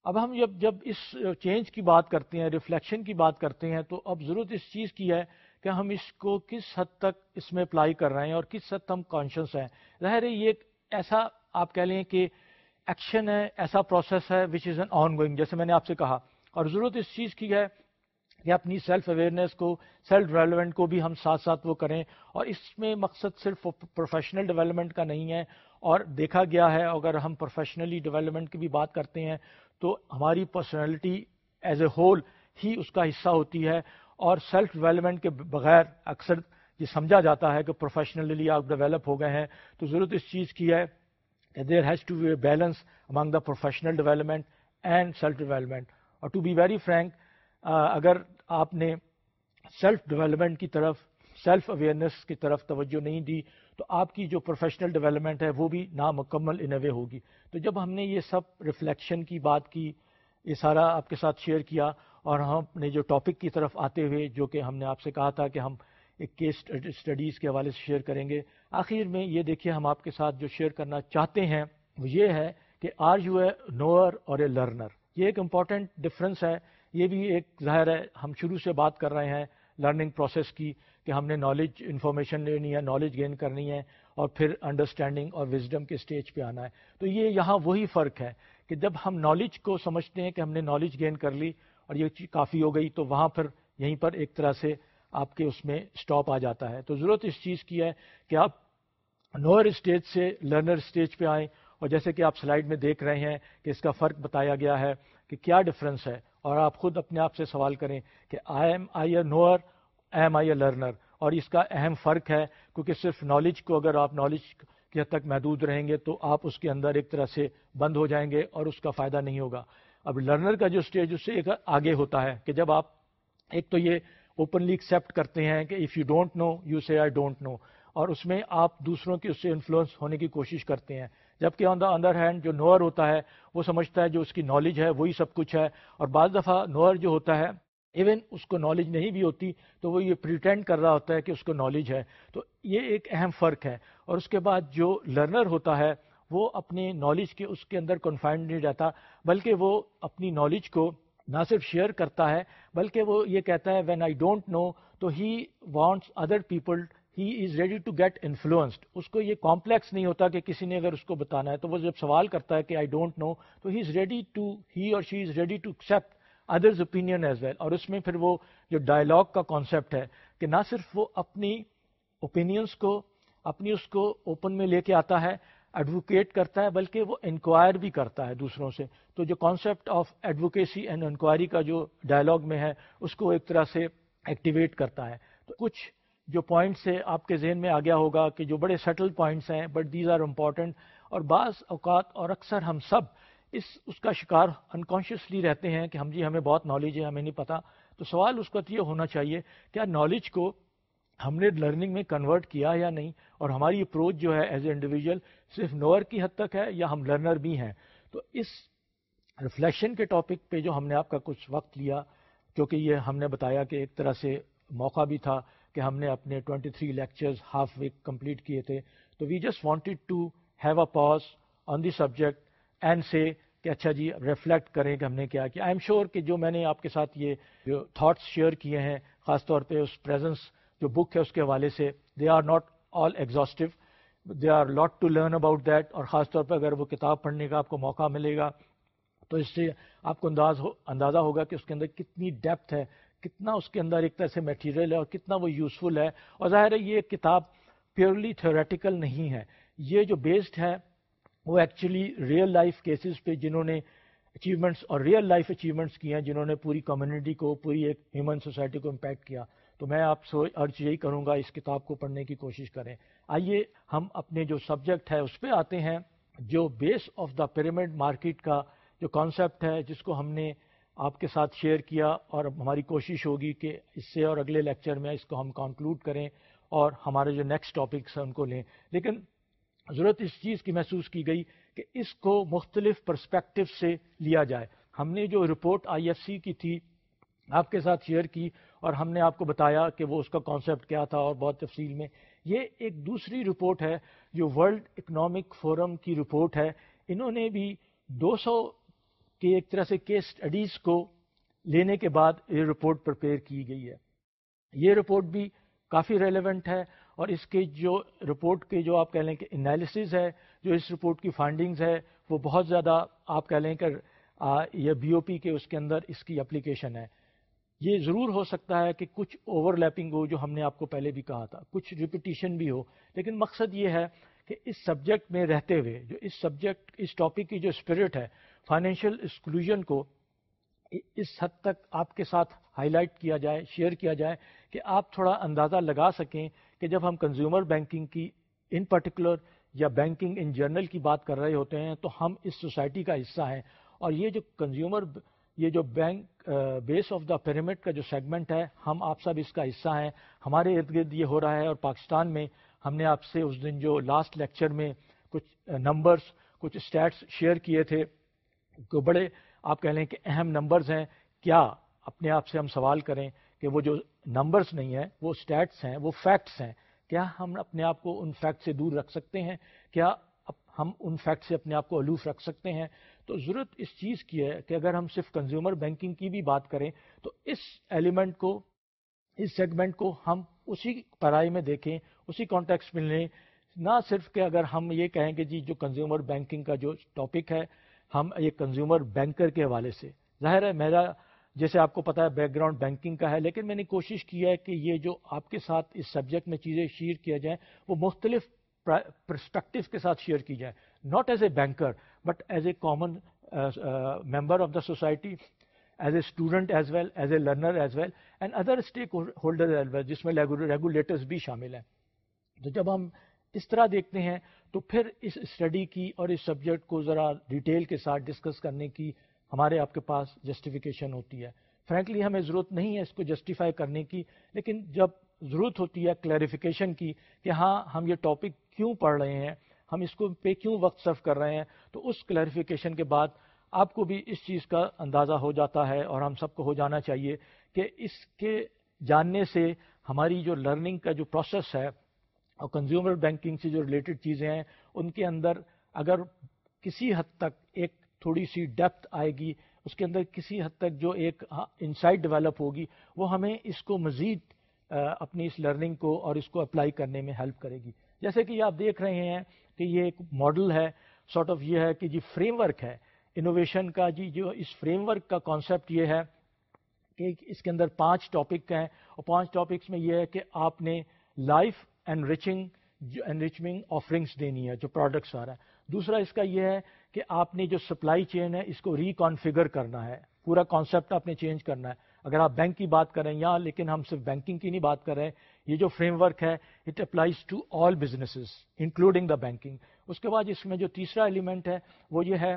اب ہم جب جب اس چینج کی بات کرتے ہیں ریفلیکشن کی بات کرتے ہیں تو اب ضرورت اس چیز کی ہے کہ ہم اس کو کس حد تک اس میں اپلائی کر رہے ہیں اور کس حد تک ہم کانشیس ہیں۔ ظاہر ہے یہ ایک ایسا آپ کہہ لیں کہ ایکشن ہے، ایسا پروسیس ہے وچ از این آن گوئنگ جیسے میں نے آپ سے کہا۔ اور ضرورت اس چیز کی ہے کہ اپنی سیلف اویئرنیس کو سیلف ڈیولپمنٹ کو بھی ہم ساتھ ساتھ وہ کریں۔ اور اس میں مقصد صرف پروفیشنل ڈیولپمنٹ کا نہیں ہے۔ اور دیکھا گیا ہے، اگر ہم پروفیشنلی ڈیولپمنٹ کی بھی بات کرتے ہیں، تو ہماری پرسنالٹی ایز اے ہول ہی اس کا حصہ ہوتی ہے۔ اور سیلف ڈیولپمنٹ کے بغیر اکثر یہ سمجھا جاتا ہے کہ پروفیشنلی آپ ڈیولپ ہو گئے ہیں۔ تو ضرورت اس چیز کی ہے کہ there has to be a balance among the professional development and self development اور ٹو بی ویری فرینک اگر آپ نے سیلف ڈیولپمنٹ کی طرف سیلف اویئرنیس کی طرف توجہ نہیں دی، تو آپ کی جو پروفیشنل ڈیولپمنٹ ہے، وہ بھی نامکمل ان وے ہوگی۔ تو جب ہم نے یہ سب ریفلیکشن کی بات کی، یہ سارا آپ کے ساتھ شیئر کیا، اور ہم نے جو ٹاپک کی طرف آتے ہوئے، جو کہ ہم نے آپ سے کہا تھا کہ ہم ایک کیس اسٹڈیز کے حوالے سے شیئر کریں گے۔ آخر میں یہ دیکھیے، ہم آپ کے ساتھ جو شیئر کرنا چاہتے ہیں، وہ یہ ہے کہ آر یو اے نوئر اور اے لرنر یہ ایک امپورٹنٹ ڈفرینس ہے یہ بھی ایک ظاہر ہے، ہم شروع سے بات کر رہے ہیں لرننگ پروسیس کی کہ ہم نے نالج انفارمیشن لینی ہے نالج گین کرنی ہے اور پھر انڈرسٹینڈنگ اور وزڈم کے اسٹیج پہ آنا ہے۔ تو یہ یہاں وہی فرق ہے کہ جب ہم نالج کو سمجھتے ہیں کہ ہم نے نالج گین کر لی اور یہ چیز کافی ہو گئی، تو وہاں پھر یہیں پر ایک طرح سے آپ کے اس میں اسٹاپ آ جاتا ہے۔ تو ضرورت اس چیز کی ہے کہ آپ نوئر اسٹیج سے لرنر اسٹیج پہ آئیں۔ اور جیسے کہ آپ سلائڈ میں دیکھ رہے ہیں کہ اس کا فرق بتایا گیا ہے کہ کیا ڈفرینس ہے۔ اور آپ خود اپنے آپ سے سوال کریں کہ I am I a knower am I a learner اور اس کا اہم فرق ہے کیونکہ صرف نالج کو اگر آپ نالج کی حد تک محدود رہیں گے تو آپ اس کے اندر ایک طرح سے بند ہو جائیں گے اور اس کا فائدہ نہیں ہوگا۔ اب لرنر کا جو اسٹیج اس سے ایک آگے ہوتا ہے کہ جب آپ ایک تو یہ اوپنلی ایکسیپٹ کرتے ہیں کہ if you don't know you say I don't نو اور اس میں آپ دوسروں کی اس سے انفلوئنس ہونے کی کوشش کرتے ہیں۔ جبکہ آن دا ادر ہینڈ جو نوئر ہوتا ہے، وہ سمجھتا ہے جو اس کی نالج ہے، وہی سب کچھ ہے۔ اور بعض دفعہ نوئر جو ہوتا ہے ایون اس کو نالج نہیں بھی ہوتی، تو وہ یہ پریٹینڈ کر رہا ہوتا ہے کہ اس کو نالج ہے۔ تو یہ ایک اہم فرق ہے۔ اور اس کے بعد جو لرنر ہوتا ہے، وہ اپنی نالج کے اس کے اندر کنفائنڈ نہیں رہتا، بلکہ وہ اپنی نالج کو نہ صرف شیئر کرتا ہے، بلکہ وہ یہ کہتا ہے وین آئی ڈونٹ نو تو he wants other people he is ready to get influenced اس کو یہ کمپلیکس نہیں ہوتا کہ کسی نے اگر اس کو بتانا ہے تو وہ جب سوال کرتا ہے کہ آئی ڈونٹ نو تو ہی از ریڈی ٹو ہی اور she is ready to accept others opinion as well اور اس میں پھر وہ جو ڈائلاگ کا کانسیپٹ ہے کہ نہ صرف وہ اپنی اوپینینس کو، اپنی اس کو اوپن میں لے کے آتا ہے ایڈوکیٹ کرتا ہے، بلکہ وہ انکوائر بھی کرتا ہے دوسروں سے. تو جو concept of advocacy and inquiry کا جو ڈائلاگ میں ہے، اس کو ایک طرح سے ایکٹیویٹ کرتا ہے. تو کچھ جو پوائنٹس ہے آپ کے ذہن میں آ گیا ہوگا کہ جو بڑے سیٹل پوائنٹس ہیں بٹ دیز آر امپورٹنٹ اور بعض اوقات اور اکثر ہم سب اس اس کا شکار انکانشیسلی رہتے ہیں کہ ہم جی ہمیں بہت نالج ہے، ہمیں نہیں پتا۔ تو سوال اس کا یہ ہونا چاہیے، کیا نالج کو ہم نے لرننگ میں کنورٹ کیا یا نہیں؟ اور ہماری اپروچ جو ہے ایز اے انڈیویجول صرف نوئر کی حد تک ہے یا ہم لرنر بھی ہیں؟ تو اس ریفلیکشن کے ٹاپک پہ جو ہم نے آپ کا کچھ وقت لیا کیونکہ یہ ہم نے بتایا کہ ایک طرح سے موقع بھی تھا کہ ہم نے اپنے 23 three lectures half week complete کیے تھے۔ تو we just wanted to have a pause on the subject and say کہ اچھا جی ریفلیکٹ کریں کہ ہم نے کیا کیا۔ آئی ایم شیور کہ جو میں نے آپ کے ساتھ یہ جو تھاٹس شیئر کیے ہیں، خاص طور پہ اس پریزنس جو بک ہے اس کے حوالے سے they are not all exhaustive they are lot to learn about that اور خاص طور پہ اگر وہ کتاب پڑھنے کا آپ کو موقع ملے گا، تو اس سے آپ کو انداز ہو، اندازہ ہوگا کہ اس کے اندر کتنی ڈیپتھ ہے کتنا اس کے اندر ایک طرح سے میٹیریل ہے اور کتنا وہ یوزفل ہے۔ اور ظاہر ہے یہ کتاب پیورلی تھیوریٹیکل نہیں ہے۔ یہ جو بیسڈ ہے وہ ایکچولی ریئل لائف کیسز پہ جنہوں نے اچیومنٹس اور ریئل لائف اچیومنٹس کیے ہیں، جنہوں نے پوری کمیونٹی کو، پوری ایک ہیومن سوسائٹی کو امپیکٹ کیا۔ تو میں آپ سے ارج یہی کروں گا اس کتاب کو پڑھنے کی کوشش کریں۔ آئیے ہم اپنے جو سبجیکٹ ہے اس پہ آتے ہیں، جو base of the pyramid market کا جو کانسیپٹ ہے، جس کو ہم نے آپ کے ساتھ شیئر کیا اور ہماری کوشش ہوگی کہ اس سے اور اگلے لیکچر میں اس کو ہم کنکلوڈ کریں اور ہمارے جو نیکسٹ ٹاپکس ہیں ان کو لیں۔ لیکن ضرورت اس چیز کی محسوس کی گئی کہ اس کو مختلف پرسپیکٹو سے لیا جائے۔ ہم نے جو رپورٹ آئی ایف سی کی تھی، آپ کے ساتھ شیئر کی اور ہم نے آپ کو بتایا کہ وہ اس کا کانسیپٹ کیا تھا اور بہت تفصیل میں۔ یہ ایک دوسری رپورٹ ہے، جو ورلڈ اکنامک فورم کی رپورٹ ہے۔ انہوں نے بھی دو سو کے ایک طرح سے کیس اسٹڈیز کو لینے کے بعد یہ رپورٹ پرپیئر کی گئی ہے۔ یہ رپورٹ بھی کافی ریلیونٹ ہے اور اس کے جو رپورٹ کے جو آپ کہہ لیں کہ انالیسز ہے، جو اس رپورٹ کی فائنڈنگز ہے، وہ بہت زیادہ آپ کہہ لیں کہ یہ بی او پی کے اس کے اندر اس کی اپلیکیشن ہے۔ یہ ضرور ہو سکتا ہے کہ کچھ اوور لیپنگ ہو، جو ہم نے آپ کو پہلے بھی کہا تھا۔ کچھ ریپیٹیشن بھی ہو۔ لیکن مقصد یہ ہے کہ اس سبجیکٹ میں رہتے ہوئے، جو اس سبجیکٹ اس ٹاپک کی جو اسپرٹ ہے فائنینشیل ایکسکلوژن کو اس حد تک آپ کے ساتھ ہائی لائٹ کیا جائے، شیئر کیا جائے کہ آپ تھوڑا اندازہ لگا سکیں کہ جب ہم کنزیومر بینکنگ کی، ان پرٹیکولر یا بینکنگ ان جرنل کی بات کر رہے ہوتے ہیں تو ہم اس سوسائٹی کا حصہ ہیں۔ اور یہ جو کنزیومر، یہ جو bank base of the pyramid کا جو سیگمنٹ ہے، ہم آپ سب اس کا حصہ ہیں۔ ہمارے ارد گرد یہ ہو رہا ہے اور پاکستان میں ہم نے آپ سے اس دن جو لاسٹ لیکچر میں کچھ نمبرز کچھ اسٹیٹس شیئر کیے تھے۔ جو بڑے، آپ کہہ لیں کہ اہم نمبرز ہیں، کیا اپنے آپ سے ہم سوال کریں کہ وہ جو نمبرز نہیں ہیں، وہ اسٹیٹس ہیں، وہ فیکٹس ہیں۔ کیا ہم اپنے آپ کو ان فیکٹ سے دور رکھ سکتے ہیں؟ کیا ہم ان فیکٹ سے اپنے آپ کو الوف رکھ سکتے ہیں؟ تو ضرورت اس چیز کی ہے کہ اگر ہم صرف کنزیومر بینکنگ کی بھی بات کریں، تو اس ایلیمنٹ کو، اس سیگمنٹ کو ہم اسی پڑھائی میں دیکھیں، اسی کانٹیکس میں لیں۔ نہ صرف کہ اگر ہم یہ کہیں کہ جی جو کنزیومر بینکنگ کا جو ٹاپک ہے ہم یہ کنزیومر بینکر کے حوالے سے۔ ظاہر ہے میرا، جیسے آپ کو پتا ہے بیک گراؤنڈ بینکنگ کا ہے، لیکن میں نے کوشش کی ہے کہ یہ جو آپ کے ساتھ اس سبجیکٹ میں چیزیں شیئر کیا جائیں، وہ مختلف پرسپیکٹو کے ساتھ شیئر کی جائے not as a banker but as a common member of the society as a student as well as a learner as well and other stakeholder as well جس میں ریگولیٹرز بھی شامل ہیں۔ تو جب ہم اس طرح دیکھتے ہیں، تو پھر اس اسٹڈی کی اور اس سبجیکٹ کو ذرا ڈیٹیل کے ساتھ ڈسکس کرنے کی ہمارے آپ کے پاس جسٹیفیکیشن ہوتی ہے۔ فرینکلی ہمیں ضرورت نہیں ہے اس کو جسٹیفائی کرنے کی، لیکن جب ضرورت ہوتی ہے کلیریفیکیشن کی کہ ہاں ہم یہ ٹاپک کیوں پڑھ رہے ہیں، ہم اس کو پہ کیوں وقت صرف کر رہے ہیں، تو اس کلیریفیکیشن کے بعد آپ کو بھی اس چیز کا اندازہ ہو جاتا ہے اور ہم سب کو ہو جانا چاہیے کہ اس کے جاننے سے ہماری جو لرننگ کا جو پروسیس ہے اور کنزیومر بینکنگ سے جو ریلیٹڈ چیزیں ہیں، ان کے اندر اگر کسی حد تک ایک تھوڑی سی ڈیپتھ آئے گی، اس کے اندر کسی حد تک جو ایک انسائٹ ڈیولپ ہوگی، وہ ہمیں اس کو مزید اپنی اس لرننگ کو اور اس کو اپلائی کرنے میں ہیلپ کرے گی۔ جیسے کہ آپ دیکھ رہے ہیں کہ یہ ایک ماڈل ہے سارٹ آف یہ ہے کہ جی فریم ورک ہے۔ انوویشن کا جی جو اس فریم ورک کا کانسیپٹ یہ ہے کہ اس کے اندر پانچ ٹاپک ہیں۔ اور پانچ ٹاپکس میں یہ ہے کہ آپ نے لائف انریچنگ جو انریچمنگ آفرنگس دینی ہے جو پروڈکٹس آ رہا ہے دوسرا اس کا یہ ہے کہ آپ نے جو سپلائی چین ہے اس کو ریکانفیگر کرنا ہے پورا کانسیپٹ آپ نے چینج کرنا ہے اگر آپ بینک کی بات کریں یا لیکن ہم صرف بینکنگ کی نہیں بات کر رہے ہیں یہ جو فریم ورک ہے it applies to all businesses including the banking اس کے بعد اس میں جو تیسرا ایلیمنٹ ہے وہ یہ ہے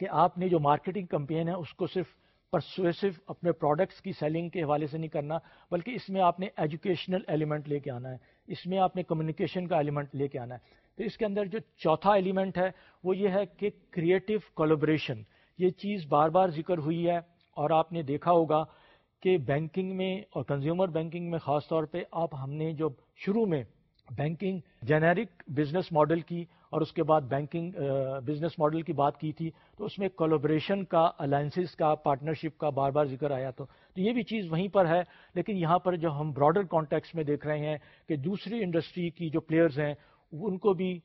کہ آپ نے جو مارکیٹنگ کمپین ہے اس کو صرف پرسویسو اپنے پروڈکٹس کی سیلنگ کے حوالے سے نہیں کرنا، بلکہ اس میں آپ نے ایجوکیشنل ایلیمنٹ لے کے آنا ہے۔ اس میں آپ نے کمیونیکیشن کا ایلیمنٹ لے کے آنا ہے۔ تو اس کے اندر جو چوتھا ایلیمنٹ ہے، وہ یہ ہے کہ کریٹو کولوبریشن یہ چیز بار بار ذکر ہوئی ہے اور آپ نے دیکھا ہوگا کہ بینکنگ میں اور کنزیومر بینکنگ میں خاص طور پہ آپ، ہم نے جو شروع میں بینکنگ جنیرک بزنس ماڈل کی اور اس کے بعد بینکنگ بزنس ماڈل کی بات کی تھی، تو اس میں کولوبریشن کا الائنسز کا پارٹنرشپ کا بار بار ذکر آیا تو تو یہ بھی چیز وہیں پر ہے۔ لیکن یہاں پر جو ہم براڈر کانٹیکس میں دیکھ رہے ہیں کہ دوسری انڈسٹری کی جو پلیئرز ہیں، ان کو بھی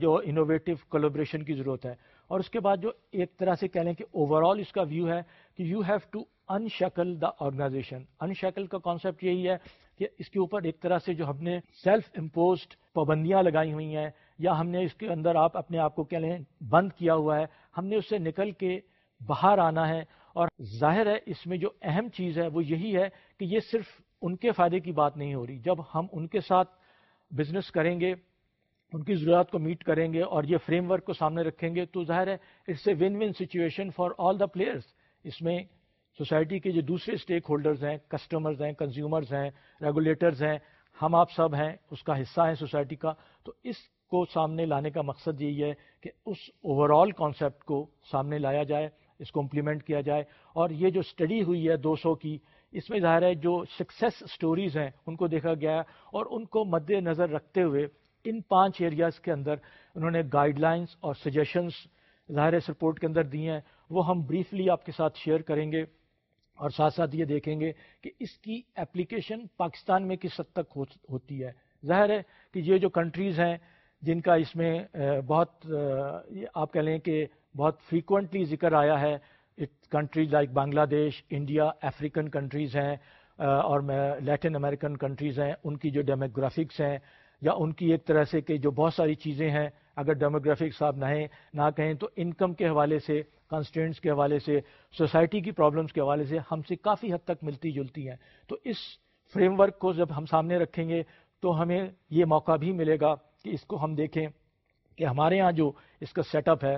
جو انوویٹو کولوبریشن کی ضرورت ہے۔ اور اس کے بعد جو ایک طرح سے کہہ لیں کہ اوور آل اس کا ویو ہے کہ یو ہیو ٹو ان شکل دا آرگنائزیشن ان شکل کا کانسیپٹ یہی ہے کہ اس کے اوپر ایک طرح سے جو ہم نے سیلف امپوزڈ پابندیاں لگائی ہوئی ہیں یا ہم نے اس کے اندر آپ اپنے آپ کو کہہ لیں بند کیا ہوا ہے، ہم نے اس سے نکل کے باہر آنا ہے اور ظاہر ہے اس میں جو اہم چیز ہے وہ یہی ہے کہ یہ صرف ان کے فائدے کی بات نہیں ہو رہی۔ جب ہم ان کے ساتھ بزنس کریں گے، ان کی ضروریات کو میٹ کریں گے اور یہ فریم ورک کو سامنے رکھیں گے، تو ظاہر ہے it's a win win situation for all the players اس میں سوسائٹی کے جو دوسرے اسٹیک ہولڈرز ہیں کسٹمرز ہیں کنزیومرز ہیں ریگولیٹرز ہیں، ہم آپ سب ہیں، اس کا حصہ ہیں سوسائٹی کا۔ تو اس کو سامنے لانے کا مقصد یہی ہے کہ اس اوور آل کانسیپٹ کو سامنے لایا جائے، اس کو امپلیمنٹ کیا جائے۔ اور یہ جو اسٹڈی ہوئی ہے دو سو کی، اس میں ظاہر ہے جو سکسیس سٹوریز ہیں، ان کو دیکھا گیا ہے۔ اور ان کو مد نظر رکھتے ہوئے ان پانچ ایریاز کے اندر انہوں نے گائیڈ لائنس اور سجیشنس ظاہر اس رپورٹ کے اندر دی ہیں۔ وہ ہم بریفلی آپ کے ساتھ شیئر کریں گے اور ساتھ ساتھ یہ دیکھیں گے کہ اس کی اپلیکیشن پاکستان میں کس حد تک ہوتی ہے۔ ظاہر ہے کہ یہ جو کنٹریز ہیں جن کا اس میں بہت آپ کہہ لیں کہ بہت فریکوینٹلی ذکر آیا ہے۔ کنٹریز لائک بنگلہ دیش انڈیا افریقن کنٹریز ہیں اور لیٹن امریکن کنٹریز ہیں۔ ان کی جو ڈیموگرافکس ہیں، یا ان کی ایک طرح سے کہ جو بہت ساری چیزیں ہیں، اگر ڈیموگرافکس آپ نہ نہ کہیں تو انکم کے حوالے سے کانسٹینٹس کے حوالے سے سوسائٹی کی پرابلمس کے حوالے سے ہم سے کافی حد تک ملتی جلتی ہیں۔ تو اس فریم ورک کو جب ہم سامنے رکھیں گے تو ہمیں یہ موقع بھی ملے گا کہ اس کو ہم دیکھیں کہ ہمارے ہاں جو اس کا سیٹ اپ ہے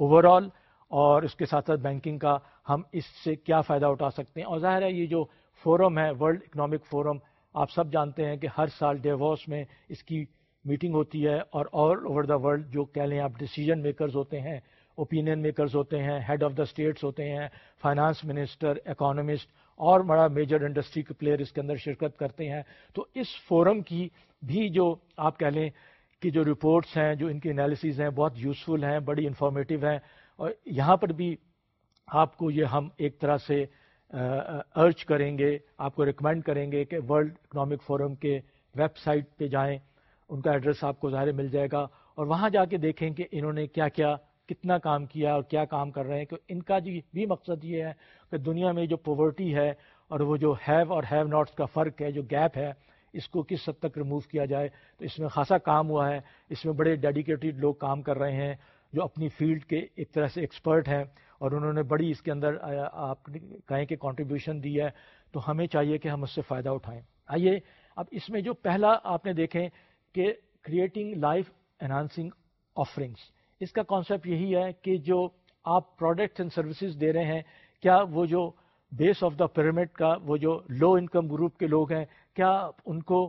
اوور آل اور اس کے ساتھ ساتھ بینکنگ کا، ہم اس سے کیا فائدہ اٹھا سکتے ہیں؟ اور ظاہر ہے، یہ جو فورم ہے ورلڈ اکنامک فورم آپ سب جانتے ہیں کہ ہر سال ڈیووس میں اس کی میٹنگ ہوتی ہے اور آل اوور دا ورلڈ جو کہہ لیں آپ ڈیسیجن میکرز ہوتے ہیں اوپینین میکرز ہوتے ہیں ہیڈ آف دا اسٹیٹس ہوتے ہیں فائنانس منسٹر اکانومسٹ اور بڑا میجر انڈسٹری کے پلیئر اس کے اندر شرکت کرتے ہیں۔ تو اس فورم کی بھی جو آپ کہہ لیں کہ جو رپورٹس ہیں، جو ان کی انالیسیز ہیں، بہت یوزفل ہیں، بڑی انفارمیٹیو ہیں اور یہاں پر بھی آپ کو یہ ہم ایک طرح سے ارچ کریں گے، آپ کو ریکمینڈ کریں گے کہ ورلڈ اکنامک فورم کے ویب سائٹ پہ جائیں، ان کا ایڈریس آپ کو ظاہر مل جائے گا اور وہاں جا کے دیکھیں کہ انہوں نے کیا کیا، کتنا کام کیا اور کیا کام کر رہے ہیں کہ ان کا جی بھی مقصد یہ ہے کہ دنیا میں جو پاورٹی ہے اور وہ جو ہیو اور ہیو ناٹس کا فرق ہے، جو گیپ ہے اس کو کس حد تک ریموو کیا جائے؟ تو اس میں خاصا کام ہوا ہے۔ اس میں بڑے ڈیڈیکیٹڈ لوگ کام کر رہے ہیں جو اپنی فیلڈ کے ایک طرح سے ایکسپرٹ ہیں اور انہوں نے بڑی اس کے اندر آپ کہیں کہ کانٹریبیوشن دی ہے۔ تو ہمیں چاہیے کہ ہم اس سے فائدہ اٹھائیں۔ آئیے اب اس میں جو پہلا آپ نے دیکھیں کہ کریٹنگ لائف انہانسنگ آفرنگس اس کا کانسیپٹ یہی ہے کہ جو آپ پروڈکٹس اینڈ سروسز دے رہے ہیں، کیا وہ جو بیس آف دا پیرامڈ کا، وہ جو لو انکم گروپ کے لوگ ہیں کیا ان کو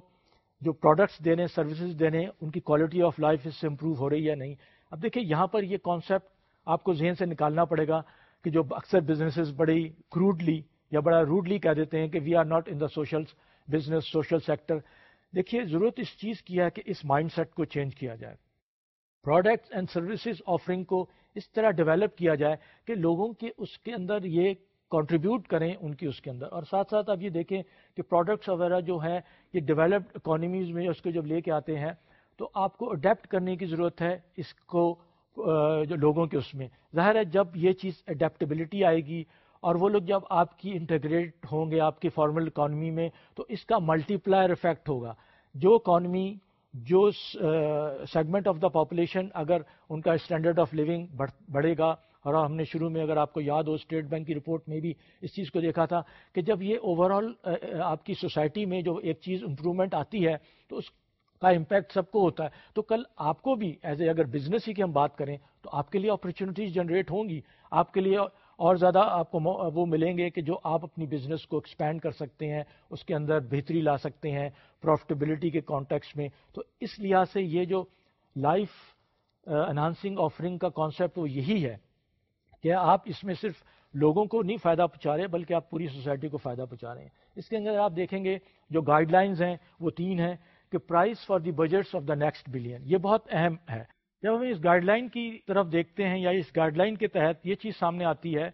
جو پروڈکٹس دینے سروسز دینے، ان کی کوالٹی آف لائف اس سے امپروو ہو رہی ہے نہیں؟ اب دیکھیں، یہاں پر یہ کانسیپٹ آپ کو ذہن سے نکالنا پڑے گا کہ جو اکثر بزنسز بڑی کروڈلی یا بڑا روڈلی کہہ دیتے ہیں کہ we are not in the social business social sector دیکھیے، ضرورت اس چیز کی ہے کہ اس مائنڈ سیٹ کو چینج کیا جائے۔ پروڈکٹس اینڈ سروسز آفرنگ کو اس طرح ڈیولپ کیا جائے کہ لوگوں کے اس کے اندر یہ کنٹریبیوٹ کریں ان کی اس کے اندر۔ اور ساتھ ساتھ آپ یہ دیکھیں کہ پروڈکٹس وغیرہ جو ہیں، یہ ڈیولپڈ اکانومیز میں اس کو جب لے کے آتے ہیں، تو آپ کو اڈیپٹ کرنے کی ضرورت ہے اس کو جو لوگوں کے اس میں۔ ظاہر ہے، جب یہ چیز اڈیپٹیبلٹی آئے گی اور وہ لوگ جب آپ کی انٹیگریٹ ہوں گے، آپ کی فارمل اکانومی میں، تو اس کا ملٹی پلائر افیکٹ ہوگا۔ جو اکانومی جو سیگمنٹ آف دا پاپولیشن اگر ان کا اسٹینڈرڈ آف لیونگ بڑھے گا اور ہاں، ہم نے شروع میں اگر آپ کو یاد ہو، اسٹیٹ بینک کی رپورٹ میں بھی اس چیز کو دیکھا تھا کہ جب یہ اوور آل آپ کی سوسائٹی میں جو ایک چیز امپرومنٹ آتی ہے، تو اس کا امپیکٹ سب کو ہوتا ہے۔ تو کل آپ کو بھی ایز اے اگر بزنس ہی کی ہم بات کریں، تو آپ کے لیے اپرچونیٹیز جنریٹ ہوں گی۔ آپ کے لیے اور زیادہ آپ کو وہ ملیں گے کہ جو آپ اپنی بزنس کو ایکسپینڈ کر سکتے ہیں، اس کے اندر بہتری لا سکتے ہیں پروفٹیبلٹی کے کانٹیکس میں۔ تو اس لحاظ سے یہ جو لائف انہانسنگ آفرنگ کا کانسیپٹ وہ یہی ہے۔ کہ آپ اس میں صرف لوگوں کو نہیں فائدہ پہنچا رہے بلکہ آپ پوری سوسائٹی کو فائدہ پہنچا رہے ہیں۔ اس کے اندر آپ دیکھیں گے جو گائیڈ لائنز ہیں وہ تین ہیں کہ prize for the budgets of the next billion یہ بہت اہم ہے۔ جب ہم اس گائیڈ لائن کی طرف دیکھتے ہیں یا اس گائیڈ لائن کے تحت یہ چیز سامنے آتی ہے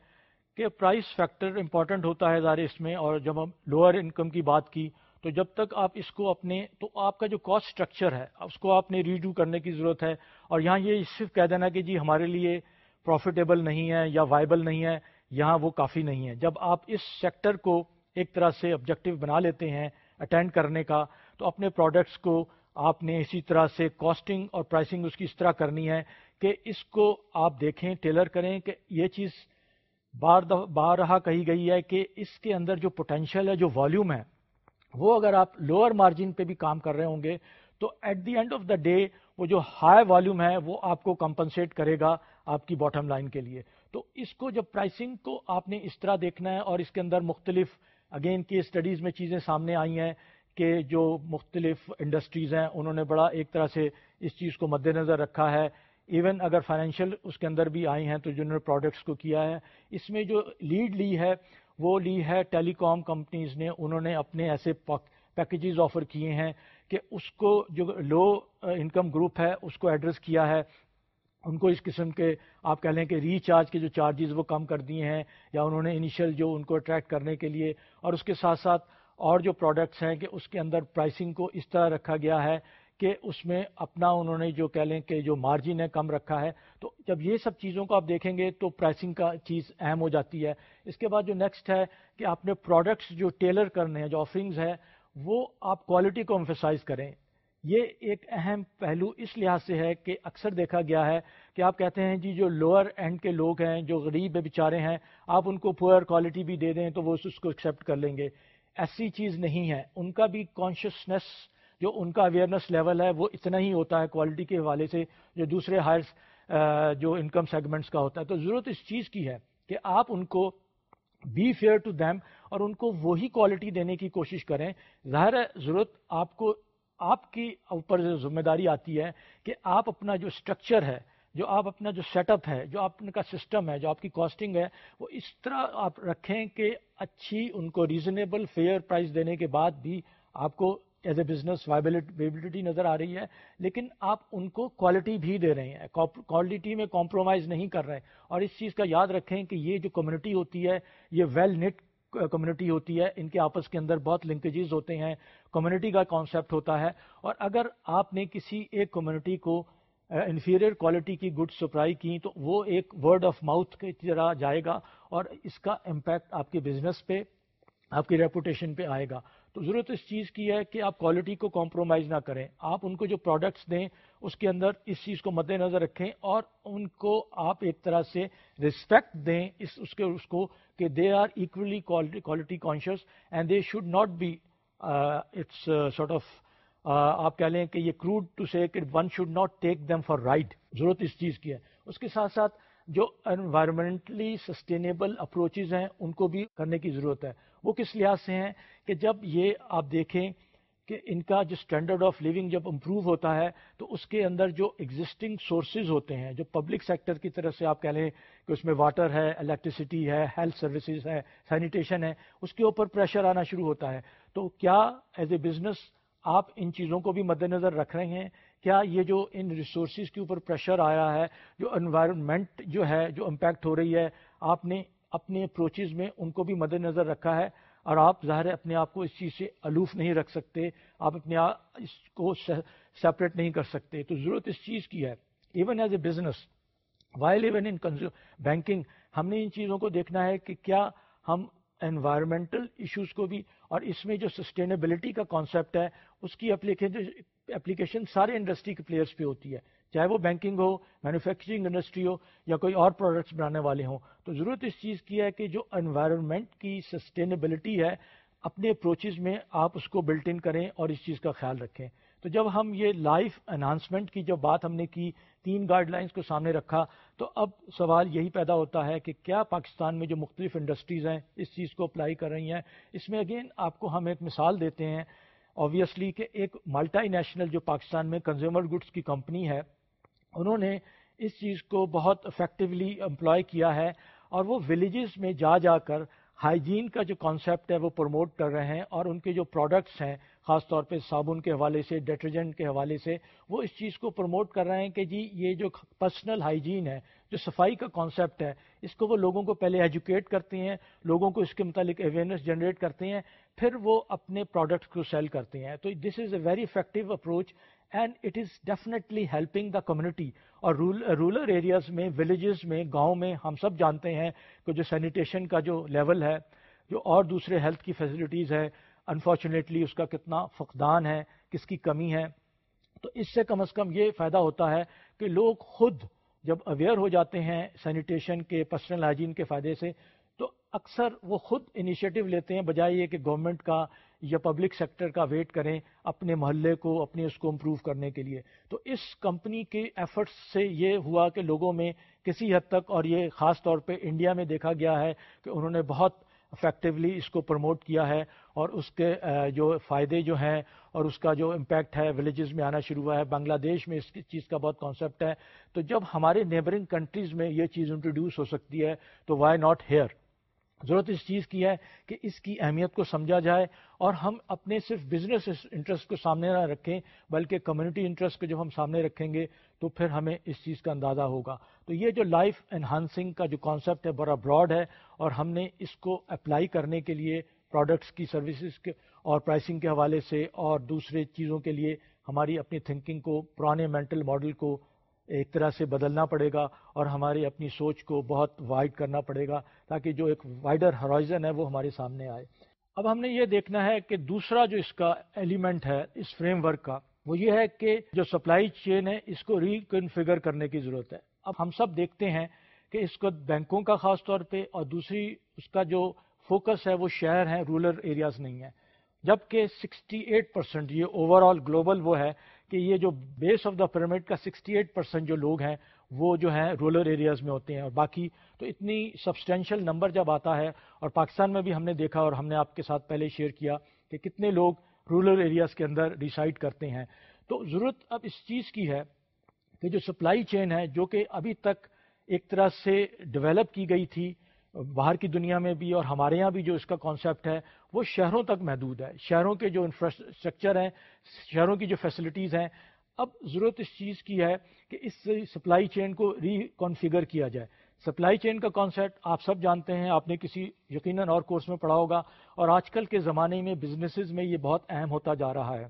کہ پرائز فیکٹر امپورٹنٹ ہوتا ہے ظاہر اس میں اور جب ہم لوور انکم کی بات کی تو جب تک آپ اس کو اپنے تو آپ کا جو کاسٹ اسٹرکچر ہے اس کو آپ نے ریڈو کرنے کی ضرورت ہے اور یہاں یہ صرف کہہ دینا کہ جی ہمارے لیے پروفیٹیبل نہیں ہے یا وائبل نہیں ہے، یہاں وہ کافی نہیں ہے۔ جب آپ اس سیکٹر کو ایک طرح سے آبجیکٹو بنا لیتے ہیں اٹینڈ کرنے کا، تو اپنے پروڈکٹس کو آپ نے اسی طرح سے کاسٹنگ اور پرائسنگ اس کی اس طرح کرنی ہے کہ اس کو آپ دیکھیں ٹیلر کریں کہ یہ چیز بار بار رہا کہی گئی ہے کہ اس کے اندر جو پوٹینشیل ہے، جو والیوم ہے، وہ اگر آپ لوور مارجن پہ بھی کام کر رہے ہوں گے تو at the end of the day وہ جو ہائی والیوم ہے وہ آپ کو کمپنسیٹ کرے گا۔ آپ کی باٹم لائن کے لیے۔ تو اس کو جب پرائسنگ کو آپ نے اس طرح دیکھنا ہے اور اس کے اندر مختلف اگین کی اسٹڈیز میں چیزیں سامنے آئی ہیں کہ جو مختلف انڈسٹریز ہیں، انہوں نے بڑا ایک طرح سے اس چیز کو مد نظر رکھا ہے۔ ایون اگر فائنینشیل اس کے اندر بھی آئی ہیں تو جنہوں نے پروڈکٹس کو کیا ہے، اس میں جو لیڈ لی ہے، وہ لی ہے ٹیلی کام کمپنیز نے۔ انہوں نے اپنے ایسے پیکیجز آفر کیے ہیں کہ اس کو جو لو انکم گروپ ہے، اس کو ایڈریس کیا ہے۔ ان کو اس قسم کے آپ کہہ لیں کہ ریچارج کے جو چارجز وہ کم کر دیے ہیں یا انہوں نے انیشل جو ان کو اٹریکٹ کرنے کے لیے اور اس کے ساتھ ساتھ اور جو پروڈکٹس ہیں کہ اس کے اندر پرائسنگ کو اس طرح رکھا گیا ہے کہ اس میں اپنا انہوں نے جو کہہ لیں کہ جو مارجن ہے کم رکھا ہے تو جب یہ سب چیزوں کو آپ دیکھیں گے تو پرائسنگ کا چیز اہم ہو جاتی ہے۔ اس کے بعد جو نیکسٹ ہے کہ آپ نے پروڈکٹس جو ٹیلر کرنے ہیں، جو آفرنگز ہے وہ آپ کوالٹی کو امفیسائز کریں۔ یہ ایک اہم پہلو اس لحاظ سے ہے کہ اکثر دیکھا گیا ہے کہ آپ کہتے ہیں جی جو لوور اینڈ کے لوگ ہیں، جو غریب بیچارے ہیں، آپ ان کو پوئر کوالٹی بھی دے دیں تو وہ اس کو ایکسیپٹ کر لیں گے۔ ایسی چیز نہیں ہے۔ ان کا بھی کانشیسنیس جو ان کا اویئرنیس لیول ہے، وہ اتنا ہی ہوتا ہے کوالٹی کے حوالے سے جو دوسرے ہائر جو انکم سیگمنٹس کا ہوتا ہے۔ تو ضرورت اس چیز کی ہے کہ آپ ان کو بی فیئر ٹو دیم اور ان کو وہی کوالٹی دینے کی کوشش کریں۔ ظاہر ہے، ضرورت آپ کو آپ کی اوپر جو ذمہ داری آتی ہے کہ آپ اپنا جو اسٹرکچر ہے، جو آپ اپنا جو سیٹ اپ ہے، جو آپ کا سسٹم ہے، جو آپ کی کاسٹنگ ہے، وہ اس طرح آپ رکھیں کہ اچھی، ان کو ریزنیبل فیئر پرائز دینے کے بعد بھی آپ کو ایز اے بزنس وائبلٹی نظر آ رہی ہے۔ لیکن آپ ان کو کوالٹی بھی دے رہے ہیں۔ کوالٹی میں کمپرومائز نہیں کر رہے۔ اور اس چیز کا یاد رکھیں کہ یہ جو کمیونٹی ہوتی ہے، یہ ویل نیٹ کمیونٹی ہوتی ہے، ان کے آپس کے اندر بہت لنکیجز ہوتے ہیں کمیونٹی کا کانسیپٹ ہوتا ہے۔ اور اگر آپ نے کسی ایک کمیونٹی کو انفیریئر کوالٹی کی گڈ سپلائی کی، تو وہ ایک ورڈ آف ماؤتھ کی طرح جائے گا اور اس کا امپیکٹ آپ کے بزنس پہ، آپ کی ریپوٹیشن پہ آئے گا۔ تو ضرورت اس چیز کی ہے کہ آپ کوالٹی کو کمپرومائز نہ کریں۔ آپ ان کو جو پروڈکٹس دیں، اس کے اندر اس چیز کو مد نظر رکھیں اور ان کو آپ ایک طرح سے رسپیکٹ دیں اس اس کے، اس کو کہ they are equally quality conscious and they should not be it's sort of آپ کہہ لیں کہ یہ کروڈ ٹو سے کہ one should not take them for ride ضرورت اس چیز کی ہے۔ اس کے ساتھ ساتھ جو انوائرمنٹلی سسٹینیبل اپروچز ہیں، ان کو بھی کرنے کی ضرورت ہے۔ وہ کس لحاظ سے ہیں کہ جب یہ آپ دیکھیں کہ ان کا جو اسٹینڈرڈ آف لیونگ جب امپروو ہوتا ہے تو اس کے اندر جو ایگزسٹنگ سورسز ہوتے ہیں، جو پبلک سیکٹر کی طرف سے آپ کہہ لیں کہ اس میں واٹر ہے الیکٹریسٹی ہے ہیلتھ سروسز ہے سینیٹیشن ہے، اس کے اوپر پریشر آنا شروع ہوتا ہے۔ تو کیا ایز اے بزنس آپ ان چیزوں کو بھی مد نظر رکھ رہے ہیں؟ کیا یہ جو ان ریسورسز کے اوپر پریشر آیا ہے، جو انوائرمنٹ جو ہے، جو امپیکٹ ہو رہی ہے، آپ نے اپنے اپروچز میں ان کو بھی مد نظر رکھا ہے اور آپ ظاہر ہے اپنے آپ کو اس چیز سے الوف نہیں رکھ سکتے، آپ اپنے آپ اس کو سیپریٹ نہیں کر سکتے۔ تو ضرورت اس چیز کی ہے۔ Even as a business while even in banking ہم نے ان چیزوں کو دیکھنا ہے کہ کیا ہم انوائرمنٹل ایشوز کو بھی اور اس میں جو سسٹینیبلٹی کا کانسیپٹ ہے، اس کی اپلیکیشن سارے انڈسٹری کے پلیئرس پہ ہوتی ہے۔ چاہے وہ بینکنگ ہو، مینوفیکچرنگ انڈسٹری ہو یا کوئی اور پروڈکٹس بنانے والے ہوں، تو ضرورت اس چیز کی ہے کہ جو انوائرمنٹ کی سسٹینیبلٹی ہے، اپنے اپروچز میں آپ اس کو بلٹ ان کریں اور اس چیز کا خیال رکھیں۔ تو جب ہم یہ لائف انہانسمنٹ کی جو بات ہم نے کی، تین گائیڈ لائنس کو سامنے رکھا، تو اب سوال یہی پیدا ہوتا ہے کہ کیا پاکستان میں جو مختلف انڈسٹریز ہیں، اس چیز کو اپلائی کر رہی ہیں؟ اس میں اگین آپ کو ہم ایک مثال دیتے ہیں آبویسلی کہ ایک ملٹا نیشنل جو پاکستان میں کنزیومر گڈس کی کمپنی ہے انہوں نے اس چیز کو بہت افیکٹولی امپلائی کیا ہے اور وہ ولیجز میں جا جا کر ہائیجین کا جو کانسیپٹ ہے وہ پروموٹ کر رہے ہیں اور ان کے جو پروڈکٹس ہیں خاص طور پہ صابن کے حوالے سے ڈیٹرجنٹ کے حوالے سے، وہ اس چیز کو پروموٹ کر رہے ہیں کہ جی یہ جو پرسنل ہائیجین ہے، جو صفائی کا کانسیپٹ ہے، اس کو وہ لوگوں کو پہلے ایجوکیٹ کرتے ہیں، لوگوں کو اس کے متعلق اویئرنیس جنریٹ کرتے ہیں، پھر وہ اپنے پروڈکٹس کو سیل کرتے ہیں۔ تو this is a very effective approach and it is definitely helping the community اور رورل ایریاز uh, میں ولیجز میں، گاؤں میں، ہم سب جانتے ہیں کہ جو سینیٹیشن کا جو لیول ہے، جو اور دوسرے ہیلتھ کی فیسلٹیز ہے انفارچونیٹلی اس کا کتنا فقدان ہے، کس کی کمی ہے. تو اس سے کم از کم یہ فائدہ ہوتا ہے کہ لوگ خود جب اویئر ہو جاتے ہیں سینیٹیشن کے پرسنل ہائجین کے فائدے سے، تو اکثر وہ خود انیشیٹو لیتے ہیں، بجائے یہ کہ گورنمنٹ کا یا پبلک سیکٹر کا ویٹ کریں اپنے محلے کو، اپنے اس کو امپروو کرنے کے لیے۔ تو اس کمپنی کے ایفرٹس سے یہ ہوا کہ لوگوں میں کسی حد تک، اور یہ خاص طور پہ انڈیا میں دیکھا گیا ہے کہ انہوں نے بہت افیکٹولی اس کو پروموٹ کیا ہے، اور اس کے جو فائدے جو ہیں، اور اس کا جو امپیکٹ ہے ولیجز میں آنا شروع ہوا ہے، بنگلہ دیش میں اس چیز کا بہت کانسیپٹ ہے۔ تو جب ہمارے نیبرنگ کنٹریز میں یہ چیز انٹروڈیوس ہو سکتی ہے، تو وائی ناٹ ہیئر ضرورت اس چیز کی ہے کہ اس کی اہمیت کو سمجھا جائے اور ہم اپنے صرف بزنس انٹرسٹ کو سامنے نہ رکھیں، بلکہ کمیونٹی انٹرسٹ کو جب ہم سامنے رکھیں گے تو پھر ہمیں اس چیز کا اندازہ ہوگا۔ تو یہ جو لائف انہانسنگ کا جو کانسیپٹ ہے بڑا براڈ ہے اور ہم نے اس کو اپلائی کرنے کے لیے پروڈکٹس کی سروسز کے اور پرائسنگ کے حوالے سے اور دوسرے چیزوں کے لیے ہماری اپنی تھنکنگ کو، پرانے مینٹل ماڈل کو ایک طرح سے بدلنا پڑے گا اور ہماری اپنی سوچ کو بہت وائڈ کرنا پڑے گا تاکہ جو ایک وائڈر ہرائزن ہے وہ ہمارے سامنے آئے۔ اب ہم نے یہ دیکھنا ہے کہ دوسرا جو اس کا ایلیمنٹ ہے، اس فریم ورک کا، وہ یہ ہے کہ جو سپلائی چین ہے، اس کو ریکنفیگر کرنے کی ضرورت ہے۔ اب ہم سب دیکھتے ہیں کہ اس کو بینکوں کا خاص طور پہ اور دوسری اس کا جو فوکس ہے، وہ شہر ہیں رورل ایریاز نہیں ہیں۔ جبکہ سکسٹی ایٹ پرسینٹ یہ اوور آل گلوبل وہ ہے کہ یہ جو بیس آف دا پیرامڈ کا سکسٹی ایٹ پرسینٹ جو لوگ ہیں، وہ جو ہیں رورل ایریاز میں ہوتے ہیں اور باقی تو اتنی سبسٹینشیل نمبر جب آتا ہے اور پاکستان میں بھی ہم نے دیکھا اور ہم نے آپ کے ساتھ پہلے شیئر کیا کہ کتنے لوگ رورل ایریاز کے اندر ڈیسائڈ کرتے ہیں۔ تو ضرورت اب اس چیز کی ہے کہ جو سپلائی چین ہے، جو کہ ابھی تک ایک طرح سے ڈیولپ کی گئی تھی باہر کی دنیا میں بھی اور ہمارے یہاں بھی جو اس کا کانسیپٹ ہے، وہ شہروں تک محدود ہے۔ شہروں کے جو انفراسٹرکچر ہیں، شہروں کی جو فیسلٹیز ہیں، اب ضرورت اس چیز کی ہے کہ اس سپلائی چین کو ری کانفیگر کیا جائے۔ سپلائی چین کا کانسیپٹ آپ سب جانتے ہیں، آپ نے کسی یقیناً اور کورس میں پڑھا ہوگا۔ اور آج کل کے زمانے میں بزنسز میں یہ بہت اہم ہوتا جا رہا ہے۔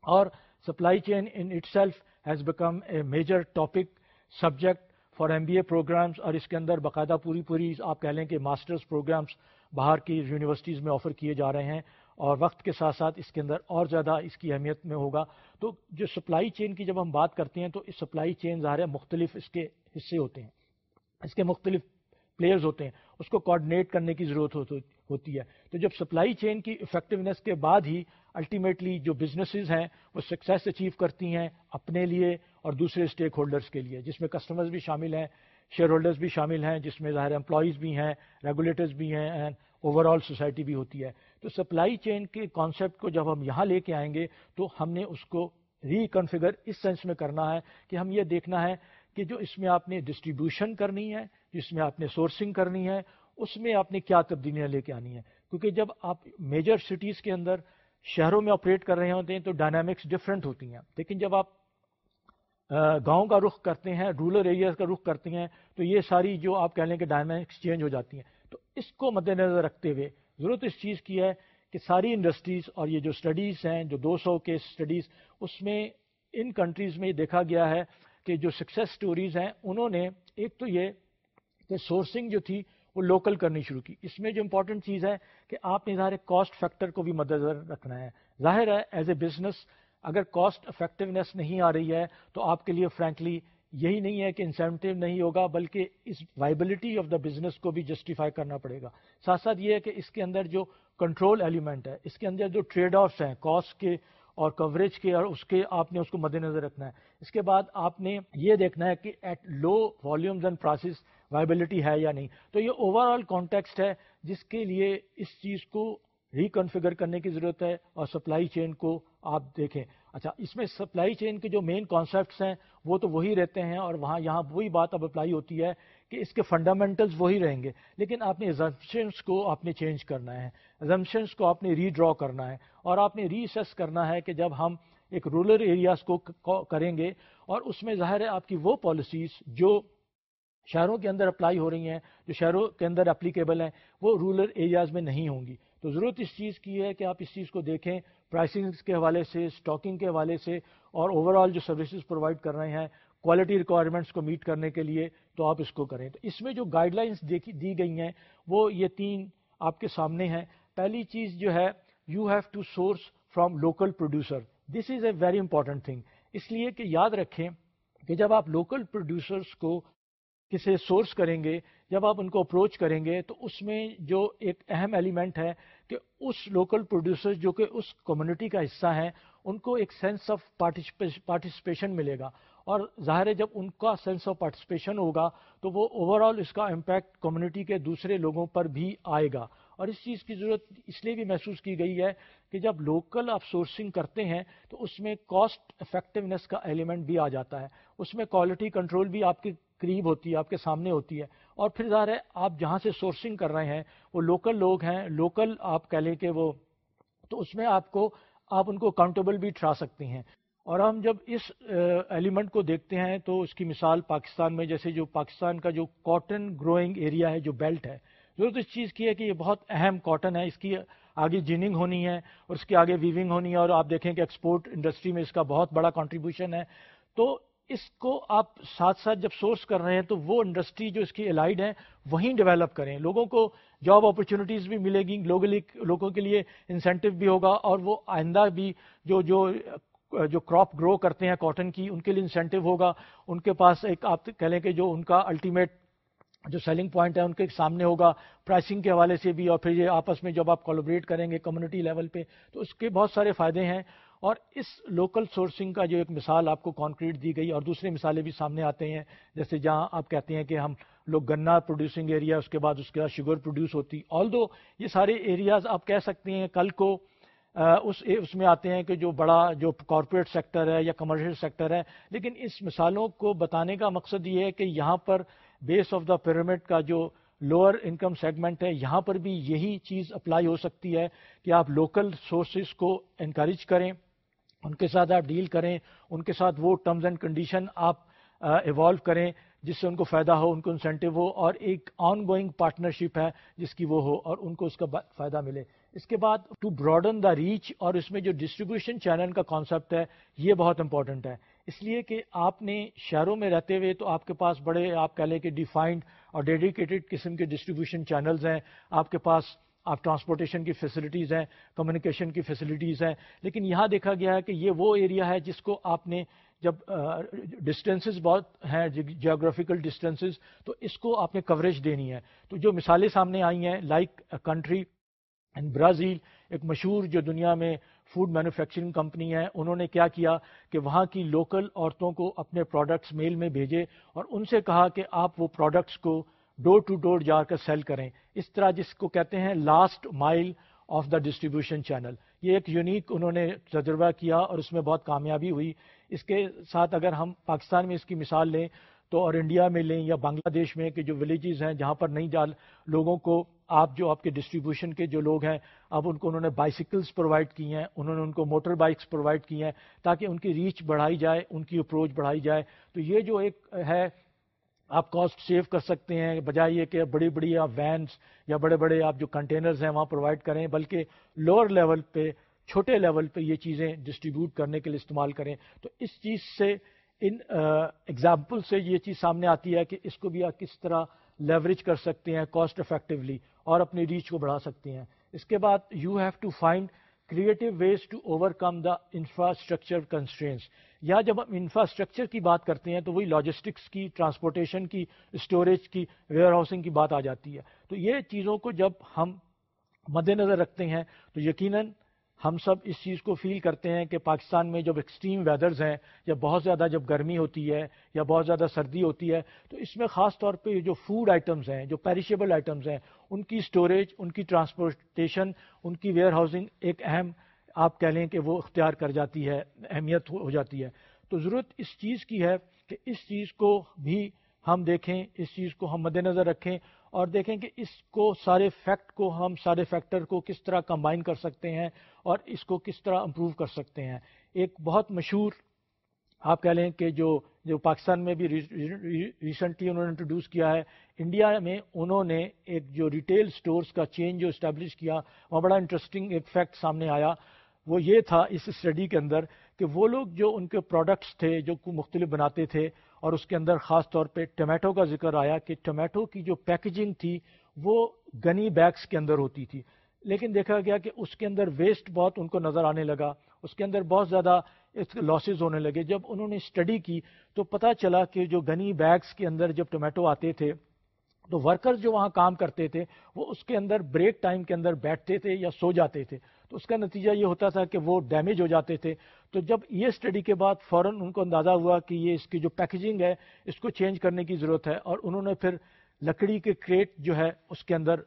اور supply chain in itself has become a major topic subject for M B A programmes اور اس کے اندر باقاعدہ پوری پوری آپ کہہ لیں کہ ماسٹرز پروگرامس باہر کی یونیورسٹیز میں آفر کیے جا رہے ہیں اور وقت کے ساتھ ساتھ اس کے اندر اور زیادہ اس کی اہمیت میں ہوگا۔ تو جو سپلائی چین کی جب ہم بات کرتے ہیں تو اس سپلائی چین ظاہر ہے مختلف اس کے حصے ہوتے ہیں۔ اس کے مختلف پلیئرز ہوتے ہیں۔ اس کو کوآڈینیٹ کرنے کی ضرورت ہوتی ہے۔ تو جب سپلائی چین کی افیکٹونیس کے بعد ہی الٹیمیٹلی جو بزنسز ہیں وہ سکسیس اچیو کرتی ہیں اپنے لیے اور دوسرے اسٹیک ہولڈرز کے لیے، جس میں کسٹمرز بھی شامل ہیں شیئر ہولڈرز بھی شامل ہیں، جس میں ظاہر امپلائیز بھی ہیں ریگولیٹرز بھی ہیں اینڈ اوور آل سوسائٹی بھی ہوتی ہے۔ تو سپلائی چین کے کانسیپٹ کو جب ہم یہاں لے کے آئیں گے، تو ہم نے اس کو ریکنفیگر اس سینس میں کرنا ہے کہ ہم یہ دیکھنا ہے کہ جو اس میں آپ نے ڈسٹریبیوشن کرنی ہے، جس میں آپ نے سورسنگ کرنی ہے، اس میں آپ نے کیا تبدیلیاں لے کے آنی ہیں۔ کیونکہ جب آپ میجر سٹیز کے اندر شہروں میں آپریٹ کر رہے ہوتے ہیں، تو ڈائنامکس ڈفرینٹ ہوتی ہیں۔ لیکن جب آپ گاؤں کا رخ کرتے ہیں رورل ایریاز کا رخ کرتے ہیں، تو یہ ساری جو آپ کہہ لیں کہ ڈائنامکس چینج ہو جاتی ہیں۔ تو اس کو مد نظر رکھتے ہوئے ضرورت اس چیز کی ہے کہ ساری انڈسٹریز اور یہ جو اسٹڈیز ہیں، جو دو سو کے اسٹڈیز اس میں ان کنٹریز میں یہ دیکھا گیا ہے کہ جو سکسیس سٹوریز ہیں، انہوں نے ایک تو یہ کہ سورسنگ جو تھی، وہ لوکل کرنی شروع کی۔ اس میں جو امپورٹنٹ چیز ہے کہ آپ نے ظاہر کاسٹ فیکٹر کو بھی مد نظر رکھنا ہے۔ ظاہر ہے ایز اے بزنس اگر کاسٹ افیکٹونیس نہیں آ رہی ہے، تو آپ کے لیے فرینکلی یہی نہیں ہے کہ انسینٹیو نہیں ہوگا، بلکہ اس وائبلٹی آف دا بزنس کو بھی جسٹیفائی کرنا پڑے گا۔ ساتھ ساتھ یہ ہے کہ اس کے اندر جو کنٹرول ایلیمنٹ ہے، اس کے اندر جو ٹریڈ آفس ہیں کاسٹ کے اور کوریج کے اور اس کے، آپ نے اس کو مد نظر رکھنا ہے۔ اس کے بعد آپ نے یہ دیکھنا ہے کہ at low volumes and prices viability ہے یا نہیں۔ تو یہ اوور آل کانٹیکسٹ ہے جس کے لیے اس چیز کو ریکنفیگر کرنے کی ضرورت ہے اور سپلائی چین کو آپ دیکھیں۔ اچھا اس میں سپلائی چین کے جو مین کانسیپٹس ہیں، وہ تو وہی رہتے ہیں اور وہاں یہاں وہی بات اب اپلائی ہوتی ہے کہ اس کے فنڈامنٹلز وہی رہیں گے۔ لیکن آپ نے ایزمپشنس کو آپ نے چینج کرنا ہے۔ ایزمپشنس کو آپ نے ری ڈرا کرنا ہے اور آپ نے ریسیس کرنا ہے کہ جب ہم ایک رورل ایریاز کو کریں گے اور اس میں ظاہر ہے آپ کی وہ پالیسیز جو شہروں کے اندر اپلائی ہو رہی ہیں، جو شہروں کے اندر اپلیکیبل ہیں، وہ رورل ایریاز میں نہیں ہوں گی۔ تو ضرورت اس چیز کی ہے کہ آپ اس چیز کو دیکھیں پرائسنگ کے حوالے سے اسٹاکنگ کے حوالے سے اور اوور آل جو سروسز پرووائڈ کر رہے ہیں کوالٹی ریکوائرمنٹس کو میٹ کرنے کے لیے تو آپ اس کو کریں۔ تو اس میں جو گائیڈ لائنس دی گئی ہیں، وہ یہ تین آپ کے سامنے ہیں۔ پہلی چیز جو ہے you have to source from local producer this is a very important thing اس لیے کہ یاد رکھیں کہ جب آپ لوکل پروڈیوسرس کو کسے سورس کریں گے جب آپ ان کو اپروچ کریں گے تو اس میں جو ایک اہم ایلیمنٹ ہے کہ اس لوکل پروڈیوسر جو کہ اس کمیونٹی کا حصہ ہیں، ان کو ایک سینس آف پارٹیسپیشن ملے گا۔ اور ظاہر ہے جب ان کا سینس آف پارٹیسپیشن ہوگا تو وہ اوور آل اس کا امپیکٹ کمیونٹی کے دوسرے لوگوں پر بھی آئے گا۔ اور اس چیز کی ضرورت اس لیے بھی محسوس کی گئی ہے کہ جب لوکل آپ سورسنگ کرتے ہیں تو اس میں کاسٹ افیکٹونیس کا ایلیمنٹ بھی آ جاتا ہے۔ اس میں کوالٹی کنٹرول بھی آپ کے قریب ہوتی ہے، آپ کے سامنے ہوتی ہے۔ اور پھر ظاہر ہے آپ جہاں سے سورسنگ کر رہے ہیں، وہ لوکل لوگ ہیں لوکل آپ کہہ لیں کہ وہ، تو اس میں آپ کو، آپ ان کو اکاؤنٹیبل بھی ٹھہرا سکتے ہیں۔ اور ہم جب اس ایلیمنٹ کو دیکھتے ہیں تو اس کی مثال پاکستان میں، جیسے جو پاکستان کا جو کاٹن گروئنگ ایریا ہے، جو بیلٹ ہے، ضرورت اس چیز کی ہے کہ یہ بہت اہم کاٹن ہے، اس کی آگے جیننگ ہونی ہے اور اس کی آگے ویونگ ہونی ہے اور آپ دیکھیں کہ ایکسپورٹ انڈسٹری میں اس کا بہت بڑا کنٹریبیوشن ہے۔ تو اس کو آپ ساتھ ساتھ جب سورس کر رہے ہیں تو وہ انڈسٹری جو اس کی الائڈ ہیں، وہیں ڈیولپ کریں۔ لوگوں کو جاب اپرچونیٹیز بھی ملے گی لوگلی لوگوں کے لیے انسینٹو بھی ہوگا اور وہ آئندہ بھی جو جو جو کراپ گرو کرتے ہیں کاٹن کی، ان کے لیے انسینٹو ہوگا۔ ان کے پاس ایک آپ کہہ لیں کہ جو ان کا الٹیمیٹ جو سیلنگ پوائنٹ ہے، ان کے سامنے ہوگا۔ پرائسنگ کے حوالے سے بھی اور پھر یہ آپس میں جب آپ کولوبریٹ کریں گے کمیونٹی لیول پہ، تو اس کے بہت سارے فائدے ہیں۔ اور اس لوکل سورسنگ کا جو ایک مثال آپ کو کانکریٹ دی گئی اور دوسرے مثالیں بھی سامنے آتے ہیں، جیسے جہاں آپ کہتے ہیں کہ ہم لوگ گنا پروڈیوسنگ ایریا اس کے بعد اس کے بعد شوگر پروڈیوس ہوتی۔ آل دو یہ سارے ایریاز آپ کہہ سکتے ہیں کل کو اس اس میں آتے ہیں کہ جو بڑا جو کارپوریٹ سیکٹر ہے یا کمرشل سیکٹر ہے۔ لیکن اس مثالوں کو بتانے کا مقصد یہ ہے کہ یہاں پر بیس آف دا پیرامڈ کا جو لوور انکم سیگمنٹ ہے، یہاں پر بھی یہی چیز اپلائی ہو سکتی ہے کہ آپ لوکل سورسز کو انکریج کریں۔ ان کے ساتھ آپ ڈیل کریں، ان کے ساتھ وہ ٹرمز اینڈ کنڈیشن آپ ایوالو کریں جس سے ان کو فائدہ ہو، ان کو انسینٹیو ہو اور ایک آن گوئنگ پارٹنرشپ ہے جس کی وہ ہو اور ان کو اس کا فائدہ ملے۔ اس کے بعد ٹو براڈن دا ریچ اور اس میں جو ڈسٹریبیوشن چینل کا کانسیپٹ ہے، یہ بہت امپورٹنٹ ہے۔ اس لیے کہ آپ نے شہروں میں رہتے ہوئے تو آپ کے پاس بڑے، آپ کہہ لیں کہ ڈیفائنڈ اور ڈیڈیکیٹڈ قسم کے ڈسٹریبیوشن چینلز ہیں۔ آپ کے پاس آپ ٹرانسپورٹیشن کی فیسلٹیز ہیں، کمیونیکیشن کی فیسلٹیز ہیں، لیکن یہاں دیکھا گیا ہے کہ یہ وہ ایریا ہے جس کو آپ نے جب ڈسٹینسز بہت ہیں جیوگرافیکل ڈسٹینسز تو اس کو آپ نے کوریج دینی ہے۔ تو جو مثالیں سامنے آئی ہیں لائک کنٹری ان برازیل ایک مشہور جو دنیا میں فوڈ مینوفیکچرنگ کمپنی ہے انہوں نے کیا کیا کہ وہاں کی لوکل عورتوں کو اپنے پروڈکٹس میل میں بھیجے اور ان سے کہا کہ آپ وہ پروڈکٹس کو ڈور ٹو ڈور جا کر سیل کریں۔ اس طرح جس کو کہتے ہیں لاسٹ مائل آف دا ڈسٹریبیوشن چینل یہ ایک یونیک انہوں نے تجربہ کیا اور اس میں بہت کامیابی ہوئی۔ اس کے ساتھ اگر ہم پاکستان میں اس کی مثال لیں تو اور انڈیا میں لیں یا بنگلہ دیش میں کہ جو ولیجز ہیں جہاں پر نہیں جال لوگوں کو آپ جو آپ کے ڈسٹریبیوشن کے جو لوگ ہیں، اب ان کو انہوں نے بائسیکلس پرووائڈ کی ہیں، انہوں نے ان کو موٹر بائکس پرووائڈ کی ہیں تاکہ ان کی ریچ بڑھائی جائے، ان کی اپروچ بڑھائی جائے۔ تو یہ جو ایک ہے آپ کاسٹ سیو کر سکتے ہیں، بجائے یہ کہ بڑی بڑی آپ وینس یا بڑے بڑے آپ جو کنٹینرز ہیں وہاں پرووائڈ کریں، بلکہ لوور لیول پہ، چھوٹے لیول پہ یہ چیزیں ڈسٹریبیوٹ کرنے کے لیے استعمال کریں۔ تو اس چیز سے، ان ایگزامپل سے یہ چیز سامنے آتی ہے کہ اس کو بھی آپ کس طرح لیوریج کر سکتے ہیں کاسٹ افیکٹولی اور اپنی ریچ کو بڑھا سکتے ہیں۔ اس کے بعد you have to find creative ways to overcome the infrastructure constraints یا جب ہم انفراسٹرکچر کی بات کرتے ہیں تو وہی لاجسٹکس کی ٹرانسپورٹیشن کی اسٹوریج کی ویئر ہاؤسنگ کی بات آ جاتی ہے۔ تو یہ چیزوں کو جب ہم مد نظر رکھتے ہیں تو یقیناً ہم سب اس چیز کو فیل کرتے ہیں کہ پاکستان میں جب ایکسٹریم ویدرز ہیں یا بہت زیادہ جب گرمی ہوتی ہے یا بہت زیادہ سردی ہوتی ہے تو اس میں خاص طور پہ جو فوڈ آئٹمز ہیں، جو پیریشیبل آئٹمز ہیں، ان کی اسٹوریج ان کی ٹرانسپورٹیشن ان کی ویئر ہاؤسنگ ایک اہم آپ کہہ لیں کہ وہ اختیار کر جاتی ہے، اہمیت ہو جاتی ہے۔ تو ضرورت اس چیز کی ہے کہ اس چیز کو بھی ہم دیکھیں، اس چیز کو ہم مد نظر رکھیں اور دیکھیں کہ اس کو سارے فیکٹ کو ہم، سارے فیکٹر کو کس طرح کمبائن کر سکتے ہیں اور اس کو کس طرح امپروو کر سکتے ہیں۔ ایک بہت مشہور، آپ کہہ لیں کہ جو جو پاکستان میں بھی ریسنٹلی انہوں نے انٹروڈیوس کیا ہے، انڈیا میں انہوں نے ایک جو ریٹیل سٹورز کا چین جو اسٹیبلش کیا، وہاں بڑا انٹرسٹنگ ایک فیکٹ سامنے آیا۔ وہ یہ تھا اس اسٹڈی کے اندر کہ وہ لوگ جو ان کے پروڈکٹس تھے، جو مختلف بناتے تھے، اور اس کے اندر خاص طور پہ ٹمیٹو کا ذکر آیا کہ ٹمیٹو کی جو پیکجنگ تھی، وہ گنی بیگس کے اندر ہوتی تھی۔ لیکن دیکھا گیا کہ اس کے اندر ویسٹ بہت ان کو نظر آنے لگا۔ اس کے اندر بہت زیادہ لاسز ہونے لگے۔ جب انہوں نے اسٹڈی کی تو پتہ چلا کہ جو گنی بیگس کے اندر جب ٹمیٹو آتے تھے، تو ورکر جو وہاں کام کرتے تھے، وہ اس کے اندر بریک ٹائم کے اندر بیٹھتے تھے یا سو جاتے تھے۔ تو اس کا نتیجہ یہ ہوتا تھا کہ وہ ڈیمیج ہو جاتے تھے۔ تو جب یہ اسٹڈی کے بعد فوراً ان کو اندازہ ہوا کہ یہ اس کی جو پیکیجنگ ہے، اس کو چینج کرنے کی ضرورت ہے اور انہوں نے پھر لکڑی کے کریٹ جو ہے، اس کے اندر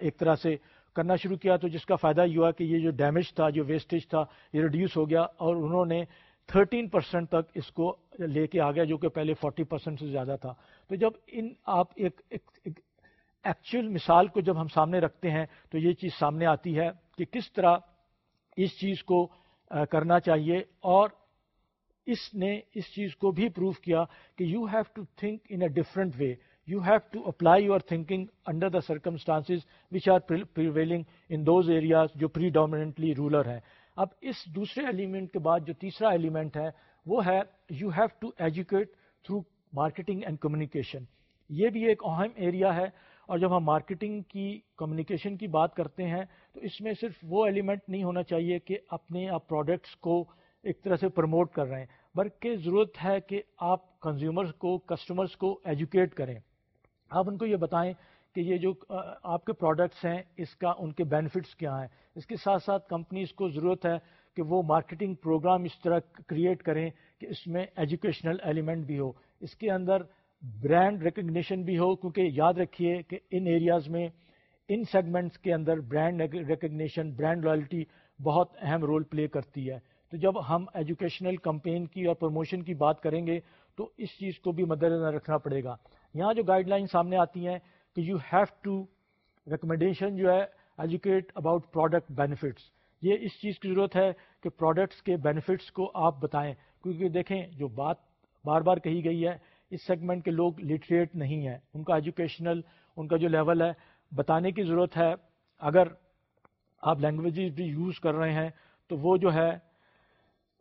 ایک طرح سے کرنا شروع کیا۔ تو جس کا فائدہ یہ ہوا کہ یہ جو ڈیمیج تھا، جو ویسٹیج تھا، یہ ریڈیوس ہو گیا اور انہوں نے تھرٹین پرسینٹ تک اس کو لے کے آ گیا جو کہ پہلے فورٹی پرسینٹ سے زیادہ تھا۔ تو جب ان، آپ ایک ایکچوئل مثال کو جب ہم سامنے رکھتے ہیں، تو یہ چیز سامنے آتی ہے۔ کہ کس طرح اس چیز کو کرنا چاہیے اور اس نے اس چیز کو بھی پروف کیا کہ you have to think in a different way you have to apply your thinking under the circumstances which are prevailing in those areas جو پری ڈومیننٹلی رولر ہیں. اب اس دوسرے ایلیمنٹ کے بعد جو تیسرا ایلیمنٹ ہے، وہ ہے you have to educate through marketing and communication یہ بھی ایک اہم ایریا ہے اور جب ہم مارکیٹنگ کی کمیونیکیشن کی بات کرتے ہیں، تو اس میں صرف وہ ایلیمنٹ نہیں ہونا چاہیے کہ اپنے آپ پروڈکٹس کو ایک طرح سے پروموٹ کر رہے ہیں، بلکہ ضرورت ہے کہ آپ کنزیومرز کو کسٹمرز کو ایجوکیٹ کریں۔ آپ ان کو یہ بتائیں کہ یہ جو آپ کے پروڈکٹس ہیں، اس کا، ان کے بینیفٹس کیا ہیں۔ اس کے ساتھ ساتھ کمپنیز کو ضرورت ہے کہ وہ مارکیٹنگ پروگرام اس طرح کریٹ کریں کہ اس میں ایجوکیشنل ایلیمنٹ بھی ہو۔ اس کے اندر برانڈ ریکگنیشن بھی ہو، کیونکہ یاد رکھیے کہ ان ایریاز میں، ان سیگمنٹس کے اندر برانڈ ریکگنیشن برانڈ لائلٹی بہت اہم رول پلے کرتی ہے۔ تو جب ہم ایجوکیشنل کمپین کی اور پروموشن کی بات کریں گے، تو اس چیز کو بھی مد نظر رکھنا پڑے گا۔ یہاں جو گائیڈ لائن سامنے آتی ہیں کہ یو ہیو ٹو ریکمنڈیشن جو ہے ایجوکیٹ اباؤٹ پروڈکٹ بینیفٹس یہ اس چیز کی ضرورت ہے کہ پروڈکٹس کے بینیفٹس کو آپ بتائیں۔ کیونکہ دیکھیں، جو بات بار بار کہی گئی ہے اس سیگمنٹ کے لوگ لٹریٹ نہیں ہیں۔ ان کا ایجوکیشنل ان کا جو لیول ہے، بتانے کی ضرورت ہے۔ اگر آپ لینگویجز بھی یوز کر رہے ہیں، تو وہ جو ہے،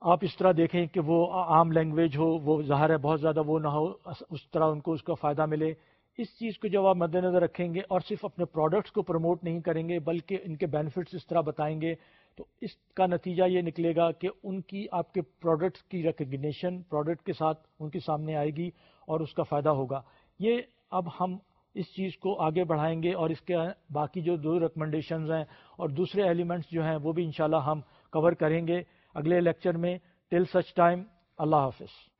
آپ اس طرح دیکھیں کہ وہ عام لینگویج ہو، وہ ظاہر ہے بہت زیادہ وہ نہ ہو، اس طرح ان کو اس کا فائدہ ملے۔ اس چیز کو جب آپ مد نظر رکھیں گے اور صرف اپنے پروڈکٹس کو پروموٹ نہیں کریں گے، بلکہ ان کے بینیفٹس اس طرح بتائیں گے، تو اس کا نتیجہ یہ نکلے گا کہ ان کی آپ کے پروڈکٹس کی ریکگنیشن پروڈکٹ کے ساتھ ان کے سامنے آئے گی۔ اور اس کا فائدہ ہوگا۔ یہ اب ہم اس چیز کو آگے بڑھائیں گے اور اس کے باقی جو دو ریکمنڈیشنز ہیں اور دوسرے ایلیمنٹس جو ہیں وہ بھی انشاءاللہ ہم کور کریں گے۔ اگلے لیکچر میں ٹل سچ ٹائم اللہ حافظ۔